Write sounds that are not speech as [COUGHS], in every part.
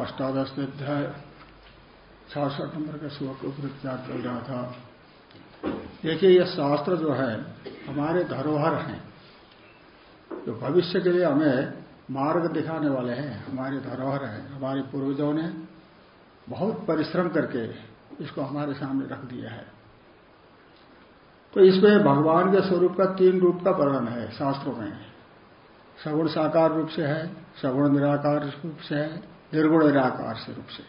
अष्टादश अध्याय छाछठ नंबर का श्लोक को विचार चल रहा था? देखिए यह शास्त्र जो है, हमारे धरोहर हैं। जो भविष्य के लिए हमें मार्ग दिखाने वाले हैं, हमारे धरोहर हैं, हमारे पूर्वजों ने बहुत परिश्रम करके इसको हमारे सामने रख दिया है। तो इसमें भगवान के स्वरूप का तीन रूप का वर्णन है शास्त्रों में। सगुण साकार रूप से है सगुण निराकार रूप से है निर्गुण निराकार से रूप से।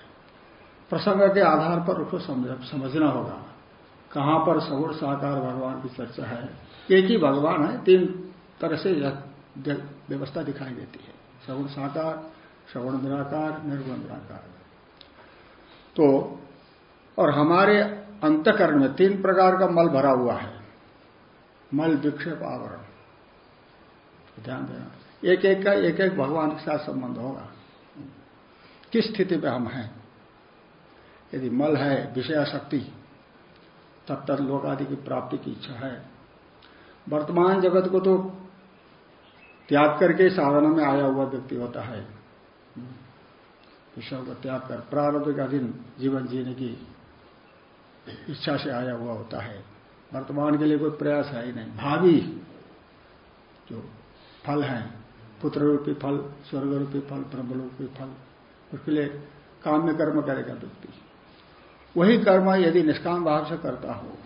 प्रसंग के आधार पर उसको समझना होगा। कहाँ पर सगुण साकार भगवान की चर्चा है? एक ही भगवान है, तीन तरह से यह व्यवस्था दिखाई देती है। सगुण साकार, सगुण निराकार, निर्गुण निराकार। तो और हमारे अंतकरण में तीन प्रकार का मल भरा हुआ है। मल, विक्षेप, आवरण। ध्यान देना। एक एक का एक एक भगवान के साथ संबंध होगा। किस स्थिति में हम हैं? यदि मल है विषय शक्ति तब तक लोक आदि की प्राप्ति की इच्छा है। वर्तमान जगत को तो त्याग करके साधना में आया हुआ व्यक्ति होता है। विषयों को त्याग कर प्रारंभ का दिन जीवन जीने की इच्छा से आया हुआ होता है। वर्तमान के लिए कोई प्रयास है ही नहीं। भावी जो फल है पुत्र रूपी फल स्वर्ग रूपी फल, ब्रह्मरूपी फल उसके लिए काम में कर्म करेगा व्यक्ति वही कर्म यदि निष्काम भाव से करता हो,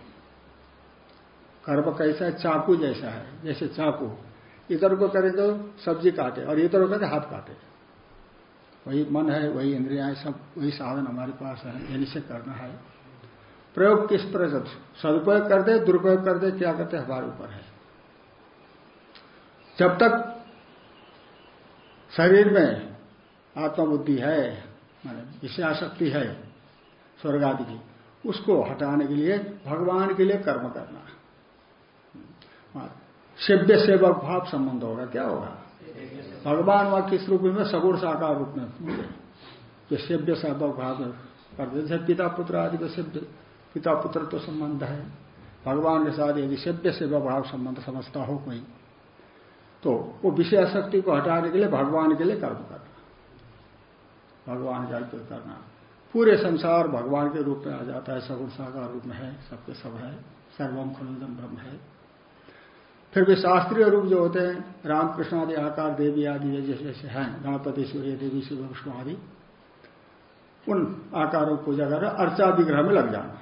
कर्म कैसा है? चाकू जैसा है, जैसे चाकू। इधर को करे तो सब्ज़ी काटे और इधर को करे हाथ काटे। वही मन है, वही इंद्रिया है, सब वही साधन हमारे पास है ये से करना है। प्रयोग किस प्रकार सदुपयोग कर दे, दुरुपयोग कर दे, क्या करते हमारे ऊपर है। जब तक शरीर में आत्मबुद्धि है विषयाशक्ति है स्वर्ग आदि की, उसको हटाने के लिए भगवान के लिए कर्म करना सेव्य सेवक भाव संबंध होगा, क्या होगा? भगवान वहाँ किस रूप में सगुण साकार रूप में जो सेव्य सेवक भाव करते जैसे पिता पुत्र आदि का सेव्य, पिता पुत्र तो संबंध है। भगवान के साथ यदि सेव्य सेवा भाव संबंध समझता हो कोई तो वो विषय शक्ति को हटाने के लिए भगवान के लिए कर्म करना भगवान का अर्पित करना। पूरे संसार भगवान के रूप में आ जाता है, सगुण साकार रूप में है, सबके सब है, सर्वम खुलदम ब्रह्म है। फिर भी शास्त्रीय रूप जो होते हैं, रामकृष्ण आदि, आकार देवी आदि जैसे जैसे हैं, गणपति, सूर्य देवी, शिव, विष्णु आदि, उन आकारों को पूजा कर अर्चा विग्रह में लग जाना।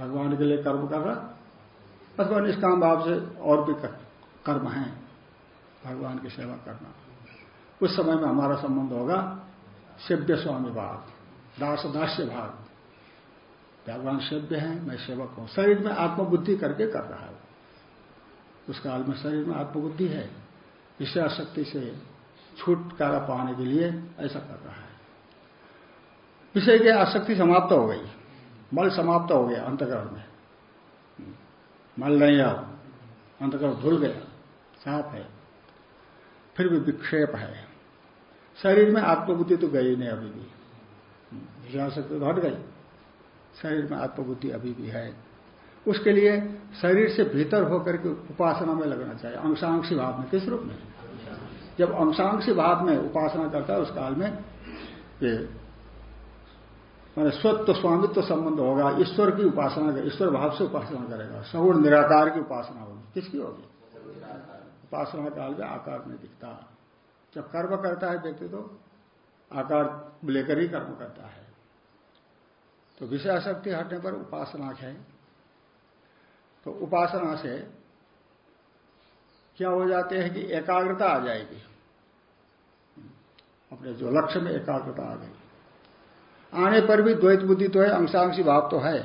भगवान के लिए कर्म कर रहा अथवा निष्काम भाव से और भी कर्म है, भगवान की सेवा करना। उस समय में हमारा संबंध होगा सेव्य स्वामी भाव दास दास्य भाव भगवान सेव्य है, मैं सेवक हूँ। शरीर में आत्मबुद्धि करके कर रहा है। उस काल में शरीर में आत्मबुद्धि है। विषय शक्ति से छुटकारा पाने के लिए ऐसा कर रहा है। विषय की आसक्ति समाप्त हो गई। मल समाप्त हो गया अंतकरण में। मल नहीं अब अंतकरण धुल गया। साफ़ है। फिर भी विक्षेप है। शरीर में आत्मबुद्धि तो गई नहीं अभी भी। विषयाशक्ति तो हट गई। शरीर में आत्मबुद्धि अभी भी है। उसके लिए शरीर से भीतर होकर के उपासना में लगना चाहिए। अंशांशी भाव में, किस रूप में? जब अंशांशी भाव में उपासना करता है, उस काल में ये मैंने स्वत्व स्वामित्व संबंध होगा। ईश्वर की उपासना ईश्वर भाव से उपासना करेगा। सगुण निराकार की उपासना होगी। किसकी होगी? उपासना काल में आकार नहीं दिखता। जब कर्म करता है व्यक्ति तो आकार लेकर ही कर्म करता है। तो विषय शक्ति हटने पर उपासना है। तो उपासना से क्या हो जाते हैं कि एकाग्रता आ जाएगी। अपने जो लक्ष्य में एकाग्रता आ गई। आने पर भी द्वैत बुद्धि तो है, अंशांशी भाव तो है।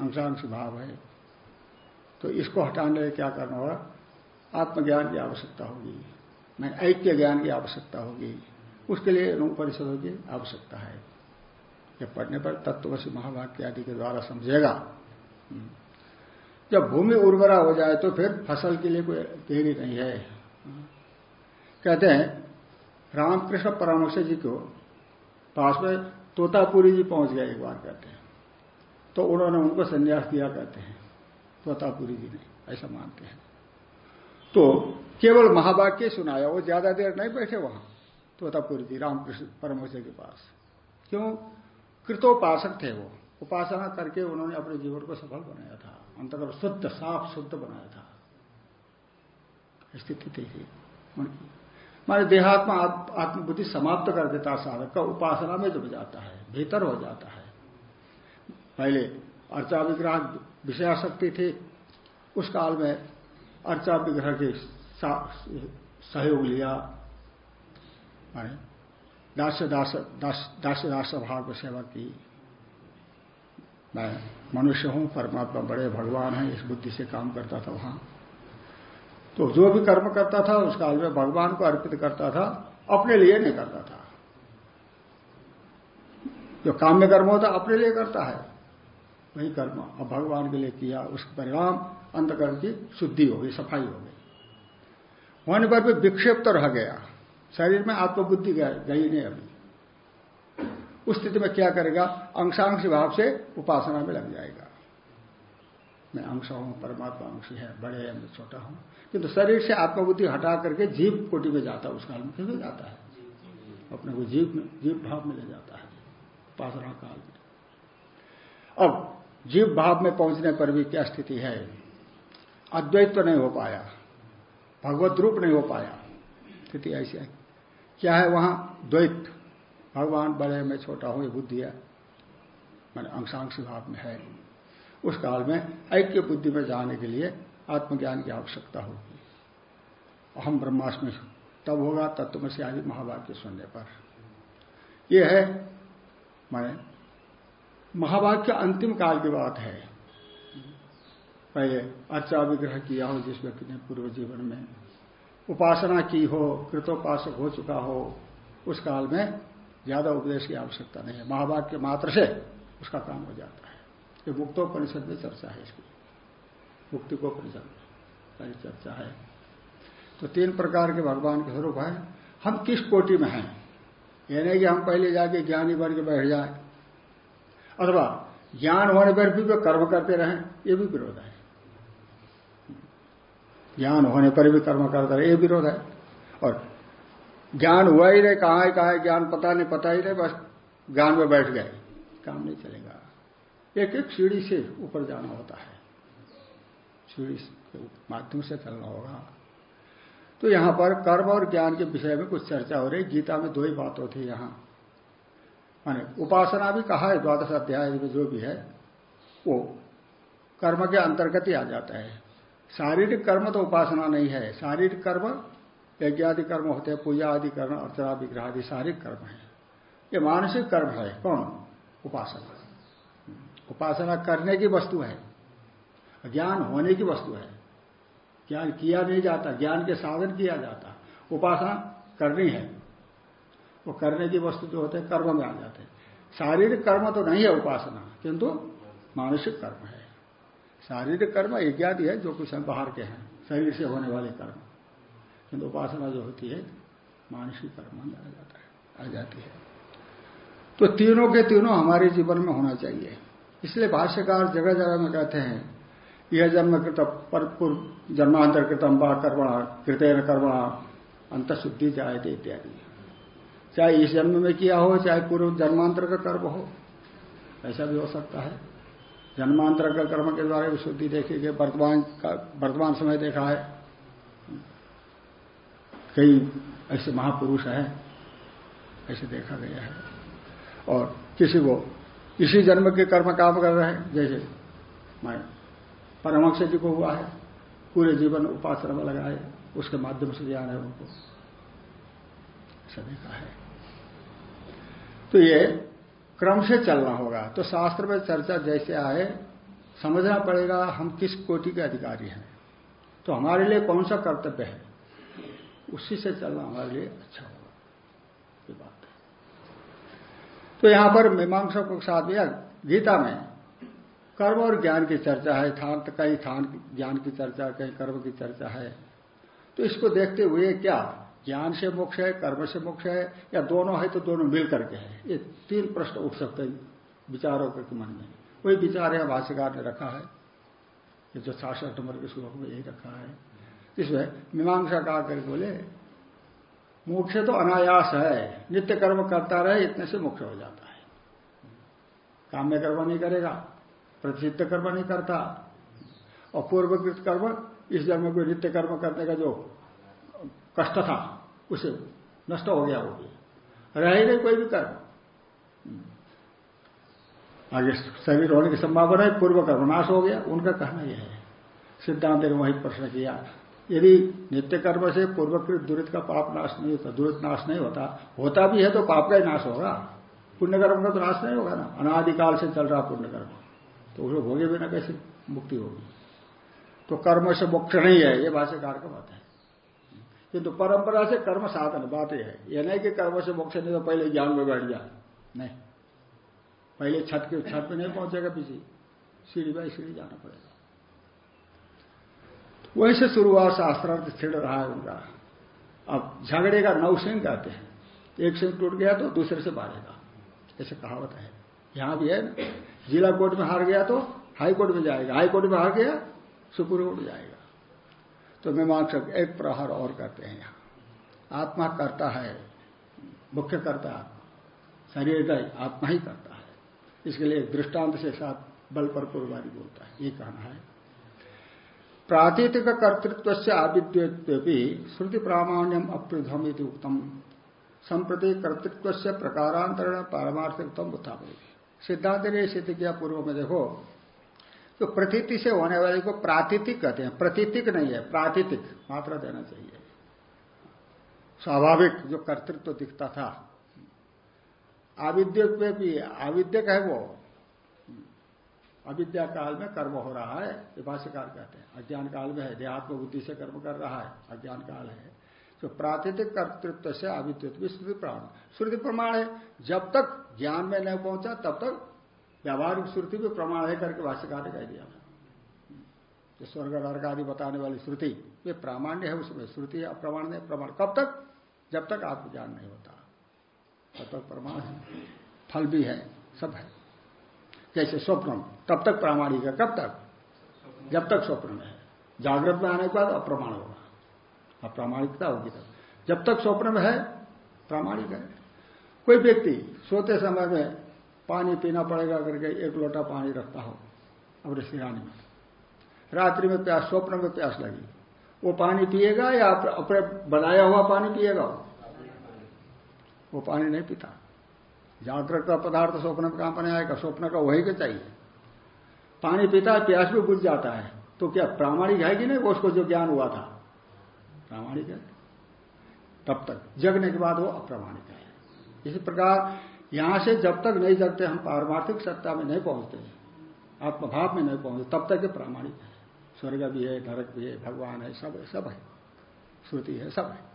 अंशांशी भाव है। तो इसको हटाने क्या करना होगा? आत्मज्ञान की आवश्यकता होगी। मैं ऐक्य ज्ञान की आवश्यकता होगी। उसके लिए परिषदों की आवश्यकता है। जब पढ़ने पर तत्वशी महावाक्य आदि के द्वारा समझेगा जब भूमि उर्वरा हो जाए तो फिर फ़सल के लिए कोई देरी नहीं है। कहते हैं, रामकृष्ण परामर्श जी को पास में तोतापुरी जी पहुँच गए एक बार कहते हैं। तो उन्होंने उनको संन्यास दिया, कहते हैं, तोतापुरी जी ने, ऐसा मानते हैं। तो केवल महावाक्य सुनाया, वो ज़्यादा देर नहीं बैठे वहाँ। तोतापुरी थी रामकृष्ण परमोश के पास। क्यों? कृतोपासक थे वो। उपासना करके उन्होंने अपने जीवन को सफल बनाया था। अंतकर शुद्ध, साफ़ शुद्ध बनाया था। स्थिति थी उनकी। देहात्मा आत्मबुद्धि समाप्त कर देता साधक का उपासना में जब जाता है, भीतर हो जाता है। पहले अर्चा विग्रह विषयाशक्ति थी, उस काल में अर्चा विग्रह के सहयोग लिया माने दास्य दास दास्य दास भाव को सेवा की। मैं मनुष्य हूँ, परमात्मा बड़े भगवान है, इस बुद्धि से काम करता था वहाँ। तो जो भी कर्म करता था, उस काल में भगवान को अर्पित करता था, अपने लिए नहीं करता था। जो काम में कर्म होता, अपने लिए करता है। वही कर्म अब भगवान के लिए किया उसका परिणाम अंतकर्म की शुद्धि हो गई सफ़ाई हो गई होने पर भी विक्षेप तो रह गया। शरीर में आत्मबुद्धि गई नहीं अभी। उस स्थिति में क्या करेगा? अंशांश भाव से उपासना में लग जाएगा। मैं अंश हूँ, परमात्मा अंश है, बड़े है, मैं छोटा हूँ। किंतु तो शरीर से आत्मबुद्धि हटा करके जीव कोटि में जाता है, उस काल में क्यों जाता है। अपने को जीव में, जीव भाव में ले जाता है, उपासना काल में। अब जीव भाव में पहुँचने पर भी क्या स्थिति है? अद्वैत तो नहीं हो पाया। भगवत रूप नहीं हो पाया। स्थिति ऐसी है। क्या है वहाँ? द्वैत। भगवान बड़े, में छोटा हूँ, ये बुद्धि है। मैंने अंशांश भाव में है। उस काल में ऐक्य बुद्धि में जाने के लिए आत्मज्ञान की आवश्यकता होगी। अहम ब्रह्मास्मि, तब होगा तत्व से आदि महावाक्य सुनने पर। यह है, माने महावाक्य अंतिम काल की बात है। पहले अर्चा विग्रह किया हो जिस व्यक्ति ने पूर्व जीवन में उपासना की हो, कृतोपासक हो चुका हो, उस काल में ज़्यादा उपदेश की आवश्यकता नहीं है। महावाक्य मात्र से उसका काम हो जाता है। ये मुक्तोपनिषद में चर्चा है इसकी। मुक्ति को परिषद सारी चर्चा है। तो तीन प्रकार के भगवान के स्वरूप है। हम किस कोटि में हैं? ये नहीं कि हम पहले जाके ज्ञानी बन के बैठ जाए। अथवा ज्ञान होने पर भी वे कर्म करते रहें, ये भी विरोध है। ज्ञान होने पर भी कर्म करते रहे, ये विरोध है। और ज्ञान हुआ ही नहीं कहा है कहा ज्ञान पता नहीं, पता ही नहीं बस ज्ञान में बैठ गए। काम नहीं चलेगा। एक एक सीढ़ी से ऊपर जाना होता है। सीढ़ी के माध्यम से चलना होगा। तो यहाँ पर कर्म और ज्ञान के विषय में कुछ चर्चा हो रही। गीता में दो ही बात होती है यहाँ। माने उपासना भी कहा है, द्वादश अध्याय में जो भी है, वो कर्म के अंतर्गत ही आ जाता है। शारीरिक कर्म तो उपासना नहीं है। शारीरिक कर्म, यज्ञादि कर्म होते हैं पूजा आदि कर्म, अर्चना विग्रह आदि शारीरिक कर्म है। ये मानसिक कर्म है। कौन? उपासना। उपासना करने की वस्तु है। ज्ञान होने की वस्तु है। ज्ञान किया नहीं जाता, ज्ञान के साधन किया जाता। उपासना करनी है। वो करने की वस्तु जो होते हैं, कर्म में आ जाते हैं। शारीरिक कर्म तो नहीं है उपासना, किंतु मानसिक कर्म है। शारीरिक कर्म एक यज्ञादि है जो कुछ बाहर के हैं, शरीर से होने वाले कर्म। किंतु उपासना जो होती है, मानसिक कर्म में आ जाता है, आ जाती है। तो तीनों के तीनों हमारे जीवन में होना चाहिए। इसलिए भाष्यकार जगह जगह में कहते हैं, यह जन्म कृत पर पूर्व जन्मांतर कृतम बा कर्मणा, कृतन कर्मणा अंत शुद्धि जाए इत्यादि। चाहे इस जन्म में किया हो, चाहे पूर्व जन्मांतर का कर्म हो, ऐसा भी हो सकता है। जन्मांतर का कर्म के द्वारा भी शुद्धि देखेंगे वर्तमान का, वर्तमान समय देखा है। कई ऐसे महापुरुष हैं, ऐसे देखा गया है। और किसी को, इसी जन्म के कर्म काम कर रहे हैं, जैसे मैं परमक्ष जी को हुआ है, पूरे जीवन उपासना में लगाए, उसके माध्यम से ज्ञान है उनको। ऐसा देखा है। तो ये क्रम से चलना होगा। तो शास्त्र में चर्चा जैसे आए, समझना पड़ेगा हम किस कोटि के अधिकारी हैं। तो हमारे लिए कौन सा कर्तव्य है? उसी से चलना हमारे लिए अच्छा होगा। ये बात है। तो यहाँ पर मीमांसा के साथ भी गीता में कर्म और ज्ञान की चर्चा है, थान, कहीं थान ज्ञान की चर्चा, कहीं कर्म की चर्चा है। तो इसको देखते हुए क्या ज्ञान से मोक्ष है, कर्म से मोक्ष है, या दोनों है तो दोनों मिल करके है। ये तीन प्रश्न उठ सकते हैं विचारों के मन में। वही विचार है भाष्यकार ने रखा है। जो सासठ नंबर के श्लोक में यही रखा है। इसमें मीमांसा कहा करके बोले, मोक्ष तो अनायास है। नित्य कर्म करता रहे, इतने से मोक्ष हो जाता है। काम्य कर्म नहीं करेगा प्रतिष्ठित कर्म नहीं करता। और पूर्वकृत कर्म, इस जन्म में कोई नित्य कर्म करने का जो कष्ट था, उसे नष्ट हो गया भी। रह ही कोई भी कर्म। आगे शरीर होने की संभावना है, पूर्व कर्म नाश हो गया, उनका कहना यह है। सिद्धांत ने वही प्रश्न किया, यदि नित्य कर्म से पूर्वकृत दुरित का पाप नाश नहीं होता, दुरित नाश नहीं होता होता भी है तो पाप का ही नाश होगा। पुण्य कर्म का तो नाश नहीं होगा ना। अनादिकाल से चल रहा पुण्य कर्म। तो उसको भोगे बिना कैसे मुक्ति होगी? तो कर्म से मोक्ष नहीं है, ये भाष्यकार का बात है। किंतु परंपरा से कर्म साधन, बात यह है। यह नहीं कि कर्म से मोक्ष नहीं तो पहले ज्ञान में बैठ जाए नहीं। पहले छत के छत में नहीं पहुंचेगा पीछे सीढ़ी बाई सीढ़ी जाना पड़ेगा। वहीं से शुरू हुआ शास्त्रार्थ छिड़ रहा है उनका। अब झगड़े का नौ सिंह कहते हैं। एक सिंह टूट गया तो दूसरे से मारेगा ऐसे कहावत है। यहाँ भी है। जिला कोर्ट में हार गया तो हाई कोर्ट में जाएगा। हाई कोर्ट में हार गया, सुप्रीम कोर्ट जाएगा। तो मीमांसक एक प्रहार और करते हैं यहाँ। आत्मा करता है, मुख्य करता आत्मा। शरीर का आत्मा ही करता है। इसके लिए दृष्टांत से साथ बल पर कुर्बानी बोलता है। ये कहना है। प्रातीतिक कर्तृत्व से आविद्योपी श्रुति प्रामाण्यम अप्रधम उत्तम संप्रति कर्तृत्व से प्रकारांतरण पारमार्थिकतम उत्थापन सिद्धांत ने सिद्ध किया पूर्व में, देखो तो प्रतीति से होने वाले को प्रातिथिक कहते हैं। प्रतीतिक नहीं है प्रातिथिक मात्रा देना चाहिए। स्वाभाविक जो कर्तृत्व तो दिखता था। आविद्यक में भी आविद्यक है वो? अविद्या काल में कर्म हो रहा है, ये कहते हैं। अज्ञान काल में है, देहात्म बुद्धि से कर्म कर रहा है, अज्ञान काल है। तो प्रातिथिक कर्तृत्व से अविद्युत श्रुति प्रमाण। श्रुति प्रमाण है, जब तक ज्ञान में नहीं पहुँचा, तब तक व्यावहारिक श्रुति भी प्रमाण है करके भाष्यकार ने कह दिया जो स्वर्ग नर्क आदि बताने वाली श्रुति, ये प्रामाण्य है उसमें। श्रुति अप्रमाण नहीं, प्रमाण। कब तक? जब तक ज्ञान नहीं होता। तब तक प्रमाण है। फल भी है, सब है। जैसे स्वप्न तब तक प्रामाणिक है? कब तक? जब तक स्वप्न है। जागृत में आने के बाद अप्रमाण होगा। अप्रामाणिकता होगी तब। जब तक स्वप्न में है, प्रामाणिक है। कोई व्यक्ति सोते समय में पानी पीना पड़ेगा करके एक लोटा पानी रखता हो अपने सिराने में। रात्रि में प्यास, स्वप्न में प्यास लगी। वो पानी पिएगा या अपने बनाया हुआ पानी पिएगा? वो पानी नहीं पीता। जागृत का पदार्थ स्वप्न में कहाँ बनाएगा स्वप्न का वही का चाहिए। पानी पीता है, प्यास भी बुझ जाता है। तो क्या प्रामाणिक है कि नहीं? वो उसको जो ज्ञान हुआ था। प्रामाणिक है। तब तक जगने के बाद वो अप्रामाणिक है। इसी प्रकार यहाँ से जब तक नहीं जगते हम पारमार्थिक सत्ता में नहीं पहुँचते, आत्मभाव में नहीं पहुँचते, तब तक ये प्रामाणिक है। स्वर्ग भी है, नरक भी है, भगवान है, सब है सब है। श्रुति है, सब है।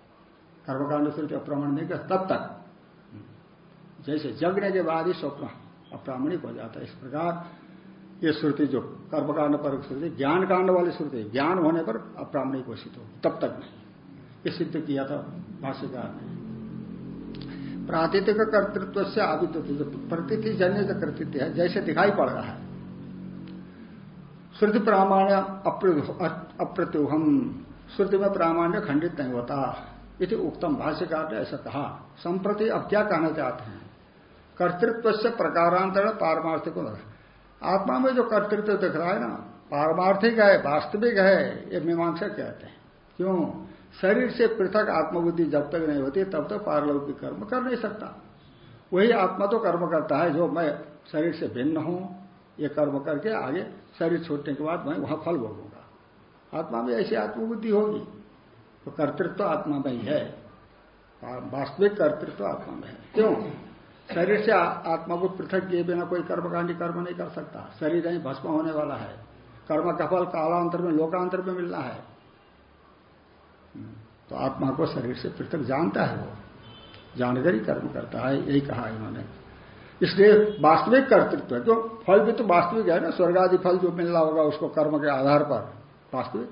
कर्मकांड श्रुति अप्रमाण नहीं कर तब तक। जैसे जगने के बाद ही स्वप्न अप्रामाणिक हो जाता है। इस प्रकार ये श्रुति जो कर्मकांड पर श्रुति, ज्ञान कांड वाली श्रुति, ज्ञान होने पर अप्रामाणिक घोषित हो तब तक नहीं। ये सिद्ध किया था भाष्यकार ने। प्रातिथिक कर्तृत्व से आविद्य प्रतिथि जन्य जो कर्तृत्व है, जैसे दिखाई पड़ रहा है। श्रुति प्रामाण्य अप्रत्युहम श्रुति में प्रामाण्य खंडित नहीं होता। इति उत्तम भाष्यकार ने ऐसा कहा। संप्रति अब क्या कहना चाहते हैं? कर्तृत्व से प्रकारांतरण पारमार्थिक आत्मा में जो कर्तृत्व दिख रहा है ना, पारमार्थिक है, वास्तविक है, ये मीमांसा कहते हैं। क्यों? शरीर से पृथक आत्मबुद्धि जब तक नहीं होती, तब तक पारलौकिक कर्म कर नहीं सकता। वही आत्मा तो कर्म करता है, जो मैं शरीर से भिन्न हूँ, ये कर्म करके आगे शरीर छोड़ने के बाद मैं वहाँ फल भोगूँगा। आत्मा में ऐसी आत्मबुद्धि होगी। तो कर्तृत्व तो आत्मा में ही है। वास्तविक कर्तृत्व तो आत्मा में है। क्यों? शरीर से आत्मा को पृथक किए बिना कोई कर्मकांडी कर्म नहीं कर सकता। शरीर ही भस्म होने वाला है। कर्म का फल कालांतर में, लोकांतर में मिलना है। तो आत्मा को शरीर से पृथक जानता है वो। जानकर ही कर्म करता है, यही कहा इन्होंने। इसलिए वास्तविक कर्तृत्व क्यों फल भी तो वास्तविक है ना, स्वर्ग आदि फल जो मिलना होगा उसको कर्म के आधार पर, वास्तविक।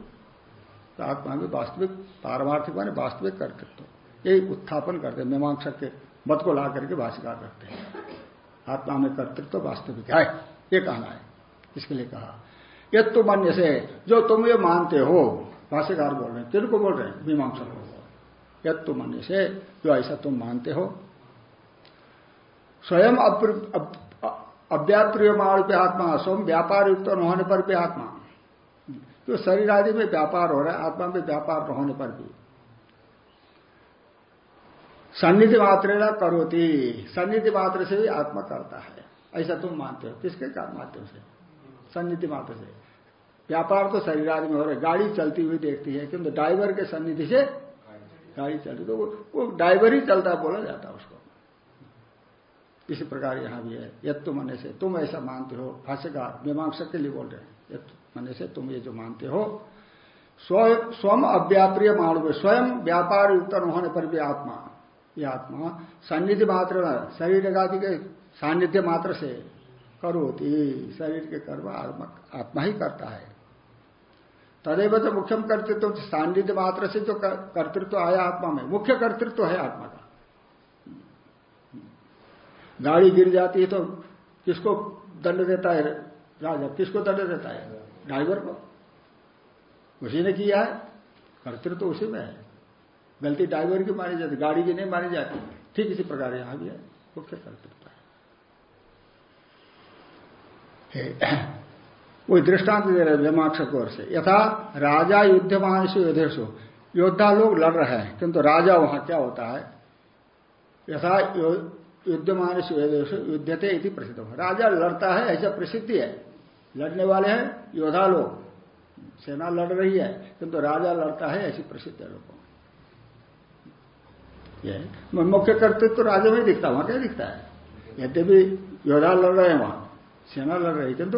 तो आत्मा में वास्तविक, पारमार्थिक माने वास्तविक कर्तृत्व। यही उत्थापन करते हैं मीमांसक के मत को ला करके भाषिकार करते हैं। आत्मा में कर्तृत्व वास्तविक है, ये कहना है। इसके लिए कहा यद तुम अन्य से जो तुम ये मानते हो भाष्यकार बोल रहे हैं किन को बोल रहे हैं, मीमांसा को यद तुम अन्य से जो ऐसा तुम मानते हो। स्वयं अव्याप्रियमाण पे आत्मा, स्वयं व्यापार युक्त न होने पर भी आत्मा। जो शरीर आदि में व्यापार हो रहा है, आत्मा में व्यापार न होने पर भी सन्निधि मात्र करोती, सन्निधि मात्र से भी आत्मा करता है। ऐसा तुम मानते हो? किसके माध्यम से? सन्निधि मात्र से। व्यापार तो शरीर आदि में हो रहा है। गाड़ी चलती हुई देखती है किंतु ड्राइवर के सन्निधि से गाड़ी चलती तो वो ड्राइवर ही चलता बोला जाता है उसको। इसी प्रकार यहाँ भी है यद तुम मने से तुम ऐसा मानते हो। भाष्यकार मीमांसक के लिए बोल रहे हैं यद मने से तुम ये जो मानते हो स्वयं अव्याप्रिय मानव स्वयं व्यापार युक्त होने पर भी आत्मा, ये आत्मा सान्निध्य मात्र शरीर आदि के सान्निध्य मात्र से करोती शरीर के कर्म आत्मा ही करता है। तदेव तो मुख्यम कर्तृत्व, सान्निध्य मात्र से जो कर्तृत्व आया आत्मा में। मुख्य कर्तृत्व है आत्मा का। गाड़ी गिर जाती है तो किसको दंड देता है राजा? किसको दंड देता है? ड्राइवर को। उसी ने किया है। कर्तृत्व तो उसी में है। गलती ड्राइवर की मानी जाती, गाड़ी की नहीं मानी जाती। ठीक इसी प्रकार यहाँ भी है। मुख्य कर्तृत्व है। वही दृष्टांत दे रहे व्यमाक्षक ओर से। यथा राजा युद्धमान से युद्धेशु योद्धा लोग लड़ रहे हैं, किंतु राजा वहाँ क्या होता है? यथा युद्धमान युद्धते प्रसिद्ध हो। राजा लड़ता है, ऐसा प्रसिद्धि है। लड़ने वाले हैं योद्धा लोग। सेना लड़ रही है, किंतु राजा लड़ता है, ऐसी प्रसिद्ध है लोगों में। मुख्य कर्तृत्व तो राजा में दिखता वहाँ क्या दिखता है? यद्यपि योद्धा लड़ रहे हैं वहाँ, सेना लड़ रही है, किंतु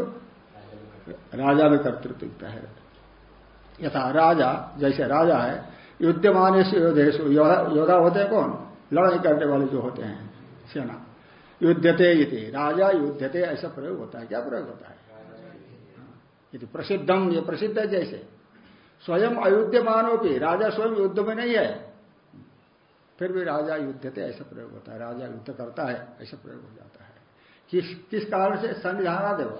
राजा में कर्तृत्व दिखता है। यथा राजा, जैसे राजा है, युद्धमान योधेश योद्धा होते हैं कौन? लड़ाई करने वाले जो होते हैं, सेना। युद्धते इति, राजा युद्धते, ऐसा प्रयोग होता है। क्या प्रयोग होता है? यदि प्रसिद्धम ये प्रसिद्ध है जैसे। स्वयं अयुद्धमानो राजा स्वयं युद्ध में नहीं है। फिर भी राजा युद्धते, ऐसा प्रयोग होता है। राजा युद्ध करता है, ऐसा प्रयोग हो जाता है। किस किस कारण से? संविधाना देव।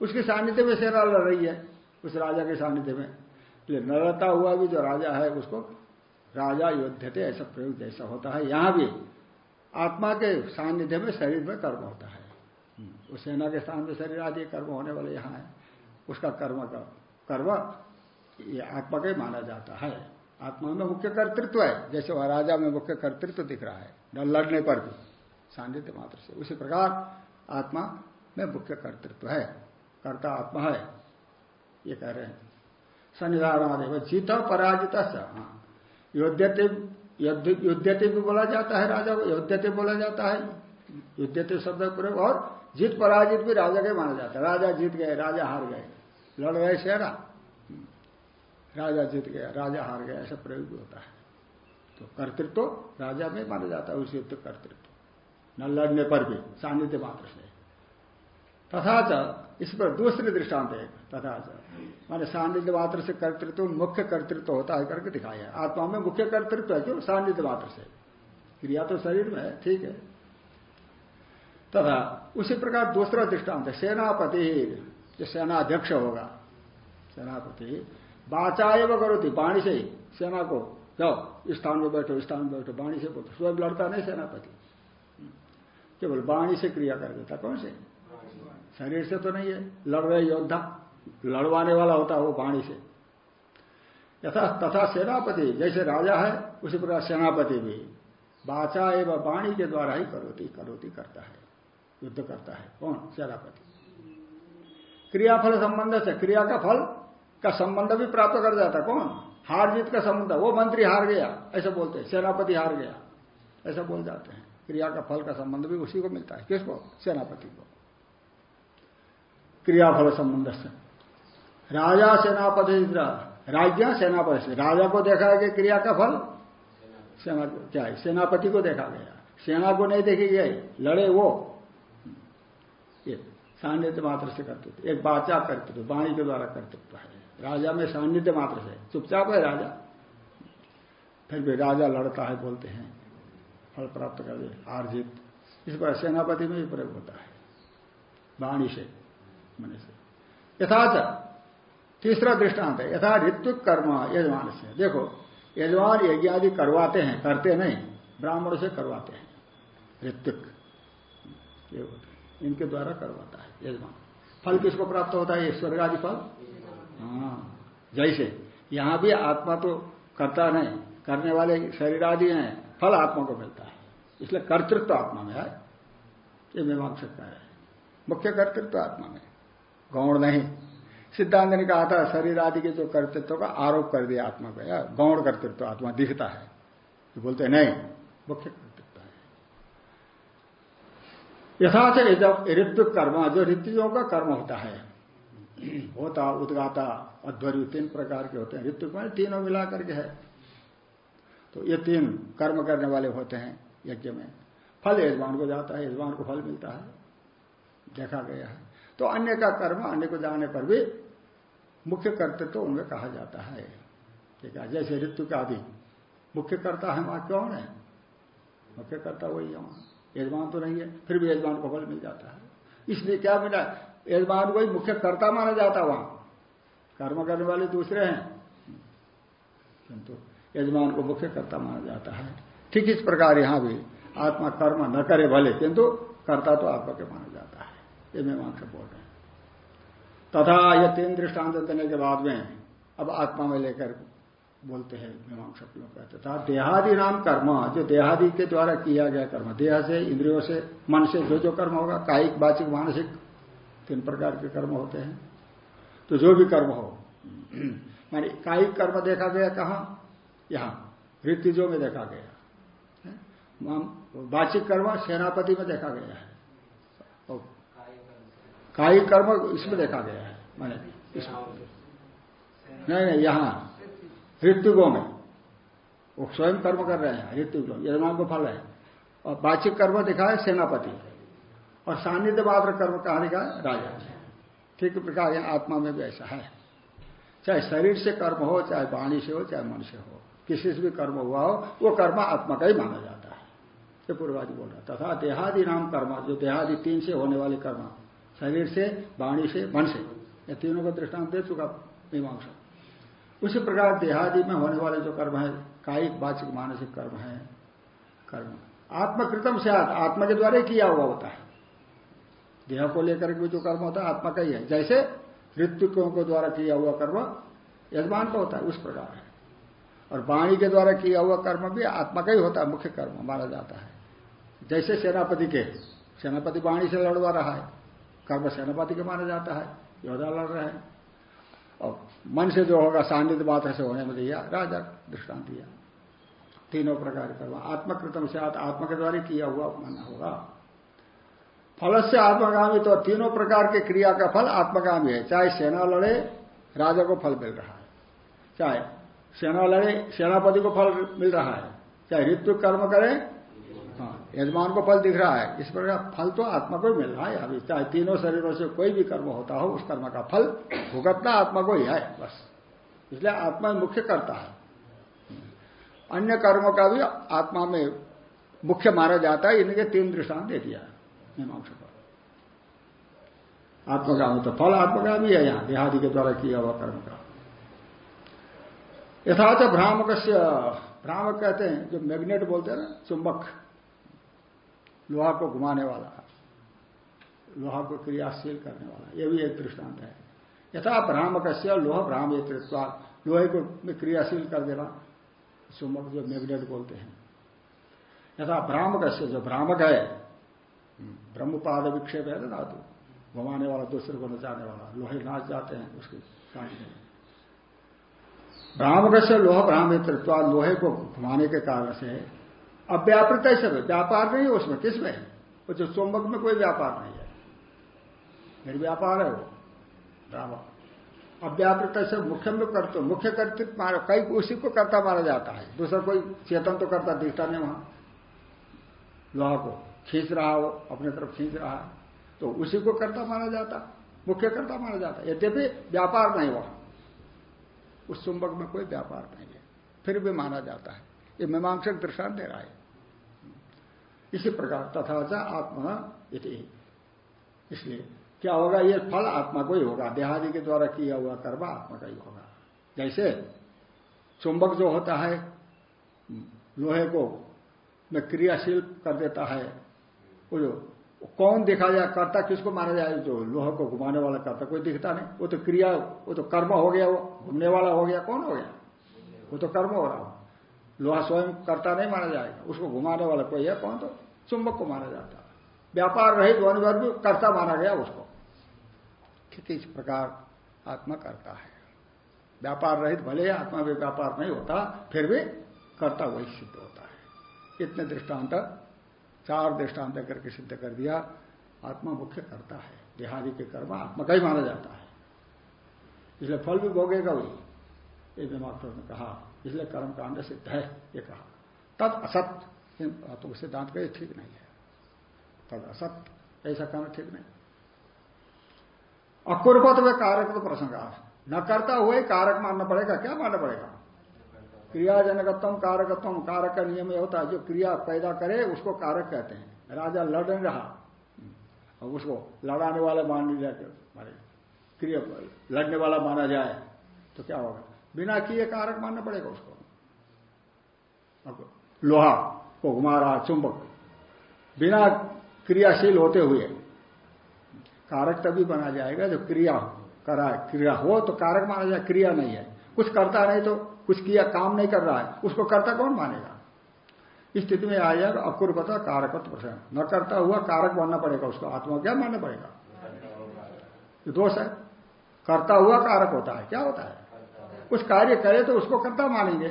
उसके सानिध्य में सेना लड़ रही है उस राजा के सानिध्य में। लड़ता हुआ भी जो राजा है उसको राजा युद्धते ऐसा प्रयोग जैसा होता है। यहाँ भी आत्मा के सानिध्य में शरीर में कर्म होता है। उस सेना के स्थान में शरीर आदि कर्म होने वाले यहाँ है। उसका कर्म का कर्म ये आत्मा का माना जाता है। आत्मा में मुख्य कर्तृत्व है। जैसे वह राजा में मुख्य कर्तृत्व दिख रहा है न लड़ने पर भी। सान्निध्य मात्र से। उसी प्रकार आत्मा में मुख्य कर्तृत्व है। कर्ता आत्मा है। ये कह रहे हैं। सन्निधान जीत पराजित हाँ। योद्यते युद्धते भी बोला जाता है राजा को युद्धते बोला जाता है। युद्धते शब्द प्रयोग और जीत पराजित भी राजा के माना जाता है। राजा जीत गए, राजा हार गए। लड़ गए सेना राजा जीत गया, राजा हार गया, ऐसा प्रयोग भी होता है। तो कर्तृत्व तो राजा में माना जाता है, उस युद्ध कर्तृत्व। न लड़ने पर भी, सान्निध्य मात्र से। तथा इस पर दूसरी दृष्टांत है, तथा माने सान्निध्य मात्र से कर्तृत्व मुख्य कर्तृत्व होता है करके दिखाया आत्मा में मुख्य कर्तृत्व है क्यों सान्निध्य मात्र से। क्रिया तो शरीर में है, ठीक है। तथा उसी प्रकार दूसरा दृष्टांत है, सेनापति। जो सेनाध्यक्ष होगा, सेनापति बाचा एवं करो थी बाणी से ही, सेना को, जाओ स्थान में बैठो स्थान में बैठो बाणी से बोलते, स्वयं लड़ता नहीं सेनापति। केवल बाणी से क्रिया कर देता कौन से? शरीर से तो नहीं है, लड़ रहे योद्धा, लड़वाने वाला होता है वो वाणी से। यथा, तथा सेनापति, जैसे राजा है, उसी प्रकार सेनापति भी। बाचा एवं वाणी के द्वारा ही करोती करोती करता है, युद्ध करता है। कौन? सेनापति। क्रियाफल संबंध से, क्रिया का फल का संबंध भी प्राप्त कर जाता। कौन? हार जीत का संबंध, वो मंत्री हार गया, ऐसा बोलते हैं, सेनापति हार गया, ऐसा बोल जाते हैं। क्रिया का फल का संबंध भी उसी को मिलता है। किसको? सेनापति को। क्रियाफल संबंध से राजा सेनापति राज्य सेनापति से राजा को देखा गया क्रिया का फल सेना क्या है? सेनापति को देखा गया। सेना को नहीं देखी गई। लड़े वो। ये सान्निध्य मात्र से कर्तृत्व एक बाचा कर्तृत्व वाणी के द्वारा कर्तृत्व है राजा में सान्निध्य मात्र से। चुपचाप है राजा। फिर भी राजा लड़ता है, बोलते हैं, फल प्राप्त कर हार जीत। इस पर सेनापति में भी प्रयोग होता है। वाणी से। मन से। यथाच तीसरा दृष्टांत है, यथा ऋतु कर्म यजमान से। देखो, यजमान यज्ञ आदि करवाते हैं, करते नहीं, ब्राह्मणों से करवाते हैं। ऋतिक ये होते इनके द्वारा करवाता है, यजमान। फल किसको प्राप्त होता है स्वर्ग आदि फल? हाँ जैसे, यहाँ भी आत्मा तो करता नहीं, करने वाले शरीर आदि हैं, फल आत्मा को मिलता है। इसलिए कर्तृत्व आत्मा में है, ये मीमांसक है। मुख्य कर्तृत्व आत्मा में। गौण नहीं। सिद्धांत ने कहा था, शरीर आदि के जो कर्तृत्व का आरोप कर दिया आत्मा को। या गौण कर्तृत्व, आत्मा दिखता है। तो बोलते नहीं, मुख्य कर्तृत्व है। यथाच ऋतु कर्म, जो ऋतुओं का कर्म होता है, होता, उदगाता अध्वर्यु तीन प्रकार के होते हैं। ऋतु में तीनों मिला करके है। तो ये तीन कर्म करने वाले होते हैं यज्ञ में। फल, यजमान को जाता है, यजमान को फल मिलता है। देखा गया है। तो अन्य का कर्म, अन्य को जाने पर भी मुख्य कर्तृत्व तो उनमें कहा जाता है। ठीक है, जैसे ऋतु का भी मुख्य कर्ता है, वहाँ कौन है? मुख्य कर्ता वही है वहाँ। यजमान तो नहीं है, फिर भी यजमान को फल मिल जाता है। इसलिए क्या मिला? यजमान को ही मुख्य कर्ता माना जाता वहाँ। कर्म करने वाले दूसरे हैं। किंतु यजमान को मुख्य कर्ता माना जाता है। ठीक इस प्रकार यहाँ भी आत्मा कर्म न करे भले, किंतु कर्ता तो आत्मा के माना जाता है। ये मीमांसा बोल रहे हैं। तथा यह तीन दृष्टांत देने के बाद में अब आत्मा में लेकर बोलते हैं मीमांसक लोग कहते था देहादि नाम कर्म, जो देहादि के द्वारा किया गया कर्म, देह से, इंद्रियों से, मन से, जो जो कर्म होगा, कायिक, वाचिक, मानसिक, तीन प्रकार के कर्म होते हैं। तो जो भी कर्म हो, [CLEARS THROAT] मानी कायिक कर्म देखा गया कहा? यहाँ, ऋतिजों में देखा गया। वाचिक कर्म सेनापति में देखा गया है। कायिक कर्म इसमें देखा गया है। मैंने नहीं नहीं, यहाँ। ऋतुगो में। वो स्वयं कर्म कर रहे हैं, ऋतुगो। यजमान को फल है। और वाचिक कर्म दिखा है सेनापति। और सान्निध्य मात्र कर्म कहा दिखा है? राजा। ठीक प्रकार आत्मा में भी ऐसा है। चाहे शरीर से कर्म हो, चाहे वाणी से हो, चाहे मन से हो। किसी से भी कर्म हुआ हो, वो कर्म आत्मा का ही माना जाता है। ये पूर्वादि बोल रहा तथा देहादि नाम कर्म, जो देहादि तीन से होने वाले कर्म शरीर से, वाणी से, मन से। ये तीनों का दृष्टांत दे चुका मीमांसा। उसी प्रकार देहादि में होने वाले जो कर्म है, कायिक, वाचिक, मानसिक कर्म है, कर्म। आत्मकृतम से आत्मा के द्वारा ही किया हुआ होता है। देह को लेकर के जो कर्म होता है, आत्मा का ही है। जैसे ऋतुकों के द्वारा किया हुआ कर्म, यजमान का होता है, उस प्रकार है। और वाणी के द्वारा किया हुआ कर्म भी आत्मा का ही होता है, मुख्य कर्म माना जाता है। जैसे सेनापति के, सेनापति वाणी से लड़वा रहा है। कर्म सेनापति के माना जाता है योद्धा लड़ रहे हैं। और मन से जो होगा, सान्निध्य मात्र से होने में दिया, राजा दृष्टांत दिया। तीनों प्रकार कर्म, आत्मकृतम से आत्मा के द्वारा किया हुआ मानना होगा। फल से आत्मगामी तो तीनों प्रकार के क्रिया का फल आत्मगामी है। चाहे सेना लड़े, राजा को फल मिल रहा है। चाहे सेना लड़े, सेनापति को फल मिल रहा है। चाहे ऋतु कर्म करे यजमान को फल दिख रहा है। इस प्रकार फल तो आत्मा को मिल रहा है। अभी चाहे तीनों शरीरों से कोई भी कर्म होता हो, उस कर्म का फल भुगतना आत्मा को ही है, बस। इसलिए आत्मा मुख्य करता है। अन्य कर्मों का भी आत्मा में मुख्य माना जाता है। इनके तीन दृष्टांत दे दिया मीमांसा पर आत्मगामी तो फल आत्मगामी है यहाँ, देहादि के द्वारा किया हुआ कर्म का। यथाच भ्रामक भ्रामक कहते हैं, जो मैग्नेट बोलते हैं ना, चुंबक। लोहा को घुमाने वाला लोहा को क्रियाशील करने वाला यह भी एक दृष्टांत है। यथा भ्रामक लोह भ्राम लोहे को क्रियाशील कर देना। चुंबक जो मैग्नेट बोलते हैं। यथा भ्रामक जो भ्रामक है ब्रह्मपाद विक्षेप है ना धातु। घुमाने वाला, दूसरे को नचाने वाला। लोहे नाच जाते हैं उसके भ्रामक से लोह भ्रामित्व लोहे को घुमाने के कारण से अव्यापृत है सब, व्यापार नहीं है उसमें, किसमें? वो जो चुंबक में कोई व्यापार नहीं है। निर्व्यापार है वो भ्रामक अव्यापृत से मुख्य में करते मुख्य कर्तृत्व मारा, कई उसी को करता मारा जाता है। दूसरा कोई चेतन तो करता दिखता नहीं वहाँ। लोहा को खींच रहा हो, अपने तरफ़ खींच रहा है तो उसी को करता माना जाता, मुख्य करता माना जाता। यद्यपि व्यापार नहीं वहाँ, उस चुंबक में कोई व्यापार नहीं है, फिर भी माना जाता है। ये मीमांसक दृष्टांत दे रहा है। इसी प्रकार तथा च आत्मा इति। इसलिए क्या होगा? ये फल आत्मा को ही होगा। देहादि के द्वारा किया हुआ कर्म आत्मा का ही होगा। जैसे चुंबक जो होता है, लोहे को में क्रियाशील कर देता है, वो जो कौन देखा जाए कर्ता किसको माना जाए? जो लोह को घुमाने वाला कर्ता कोई दिखता नहीं। वो तो क्रिया, वो तो कर्म हो गया, वो घूमने वाला हो गया, कौन हो गया? वो तो कर्म हो रहा लोहा स्वयं करता नहीं माना जाएगा। उसको घुमाने वाला कोई है, कौन तो? चुंबक को माना जाता व्यापार रहित होने पर भी कर्ता माना गया उसको। ठीक इस प्रकार आत्मा करता है। व्यापार रहित भले ही आत्मा भी व्यापार नहीं होता, फिर भी कर्ता वही सिद्ध होता है। इतने दृष्टांत, चार दृष्टांत करके सिद्ध कर दिया, आत्मा मुख्य करता है। देहादि के कर्म आत्मा का ही माना जाता है। इसलिए फल भी भोगेगा वही। ये दिमाग ने कहा इसलिए कर्म कांड सिद्ध है, ये कहा। तद असत इन बातों तो सिद्धांत का ठीक नहीं है। तद असत, ऐसा कहना ठीक नहीं। अकुर्बत में कारक तो प्रसंग। न करता हुए कारक मानना पड़ेगा, क्या मानना पड़ेगा? क्रियाजनकत्व कारकत्व कारक का नियम यह होता है, जो क्रिया पैदा करे, उसको कारक कहते हैं। राजा लड़ नहीं रहा। और उसको लड़ाने वाला मान लिया क्रिया, लड़ने वाला माना जाए तो क्या होगा? बिना किए कारक मानना पड़ेगा उसको। लोहा को घुमा रहा चुंबक, बिना क्रियाशील होते हुए, कारक तभी बना जाएगा जो क्रिया करा, क्रिया हो तो कारक माना जाए, क्रिया नहीं है। कुछ करता नहीं तो कुछ किया, काम नहीं कर रहा है, उसको करता कौन मानेगा? इस स्थिति में आ जाएगा अकुर्पता कारकत्व प्रसंग न करता हुआ कारक बनना पड़ेगा उसको, आत्मा क्या मानना पड़ेगा? दोष है। करता हुआ कारक होता है, क्या होता है? कुछ कार्य करे तो उसको करता मानेंगे।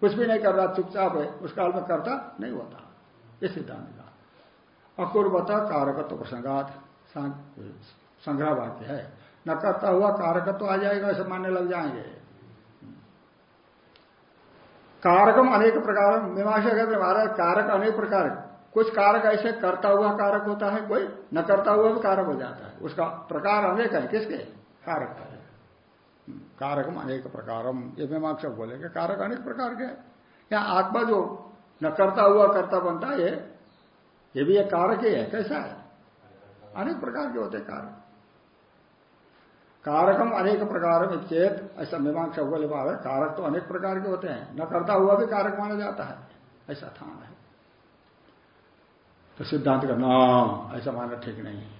कुछ भी नहीं कर रहा, चुपचाप है। उस काल में करता नहीं होता। ये सिद्धांत का। अकुर्वता कारकत्व प्रसंगात। संग्रह वाक्य है। न करता हुआ कारकत्व आ जाएगा ऐसे मानने लग जाएँगे। कारकम अनेक प्रकार, मीमांसा कहते महाराज कारक अनेक प्रकार। कुछ कारक ऐसे करता हुआ कारक होता है, कोई न करता हुआ भी कारक हो जाता है। उसका प्रकार अनेक है। किसके? कारक का है। कारकम अनेक प्रकारम। ये मीमांसा बोलेंगे, कारक अनेक प्रकार के यहाँ आत्मा जो न करता हुआ करता बनता है, ये भी एक कारक ही है, कैसा है? अनेक प्रकार के होते कारक। कारकम अनेक प्रकार में चेत ऐसा मीमांसा बोले है कारक तो अनेक प्रकार के होते हैं। न करता हुआ भी कारक माना जाता है, ऐसा था है। तो सिद्धांत का ना ऐसा माना ठीक नहीं है।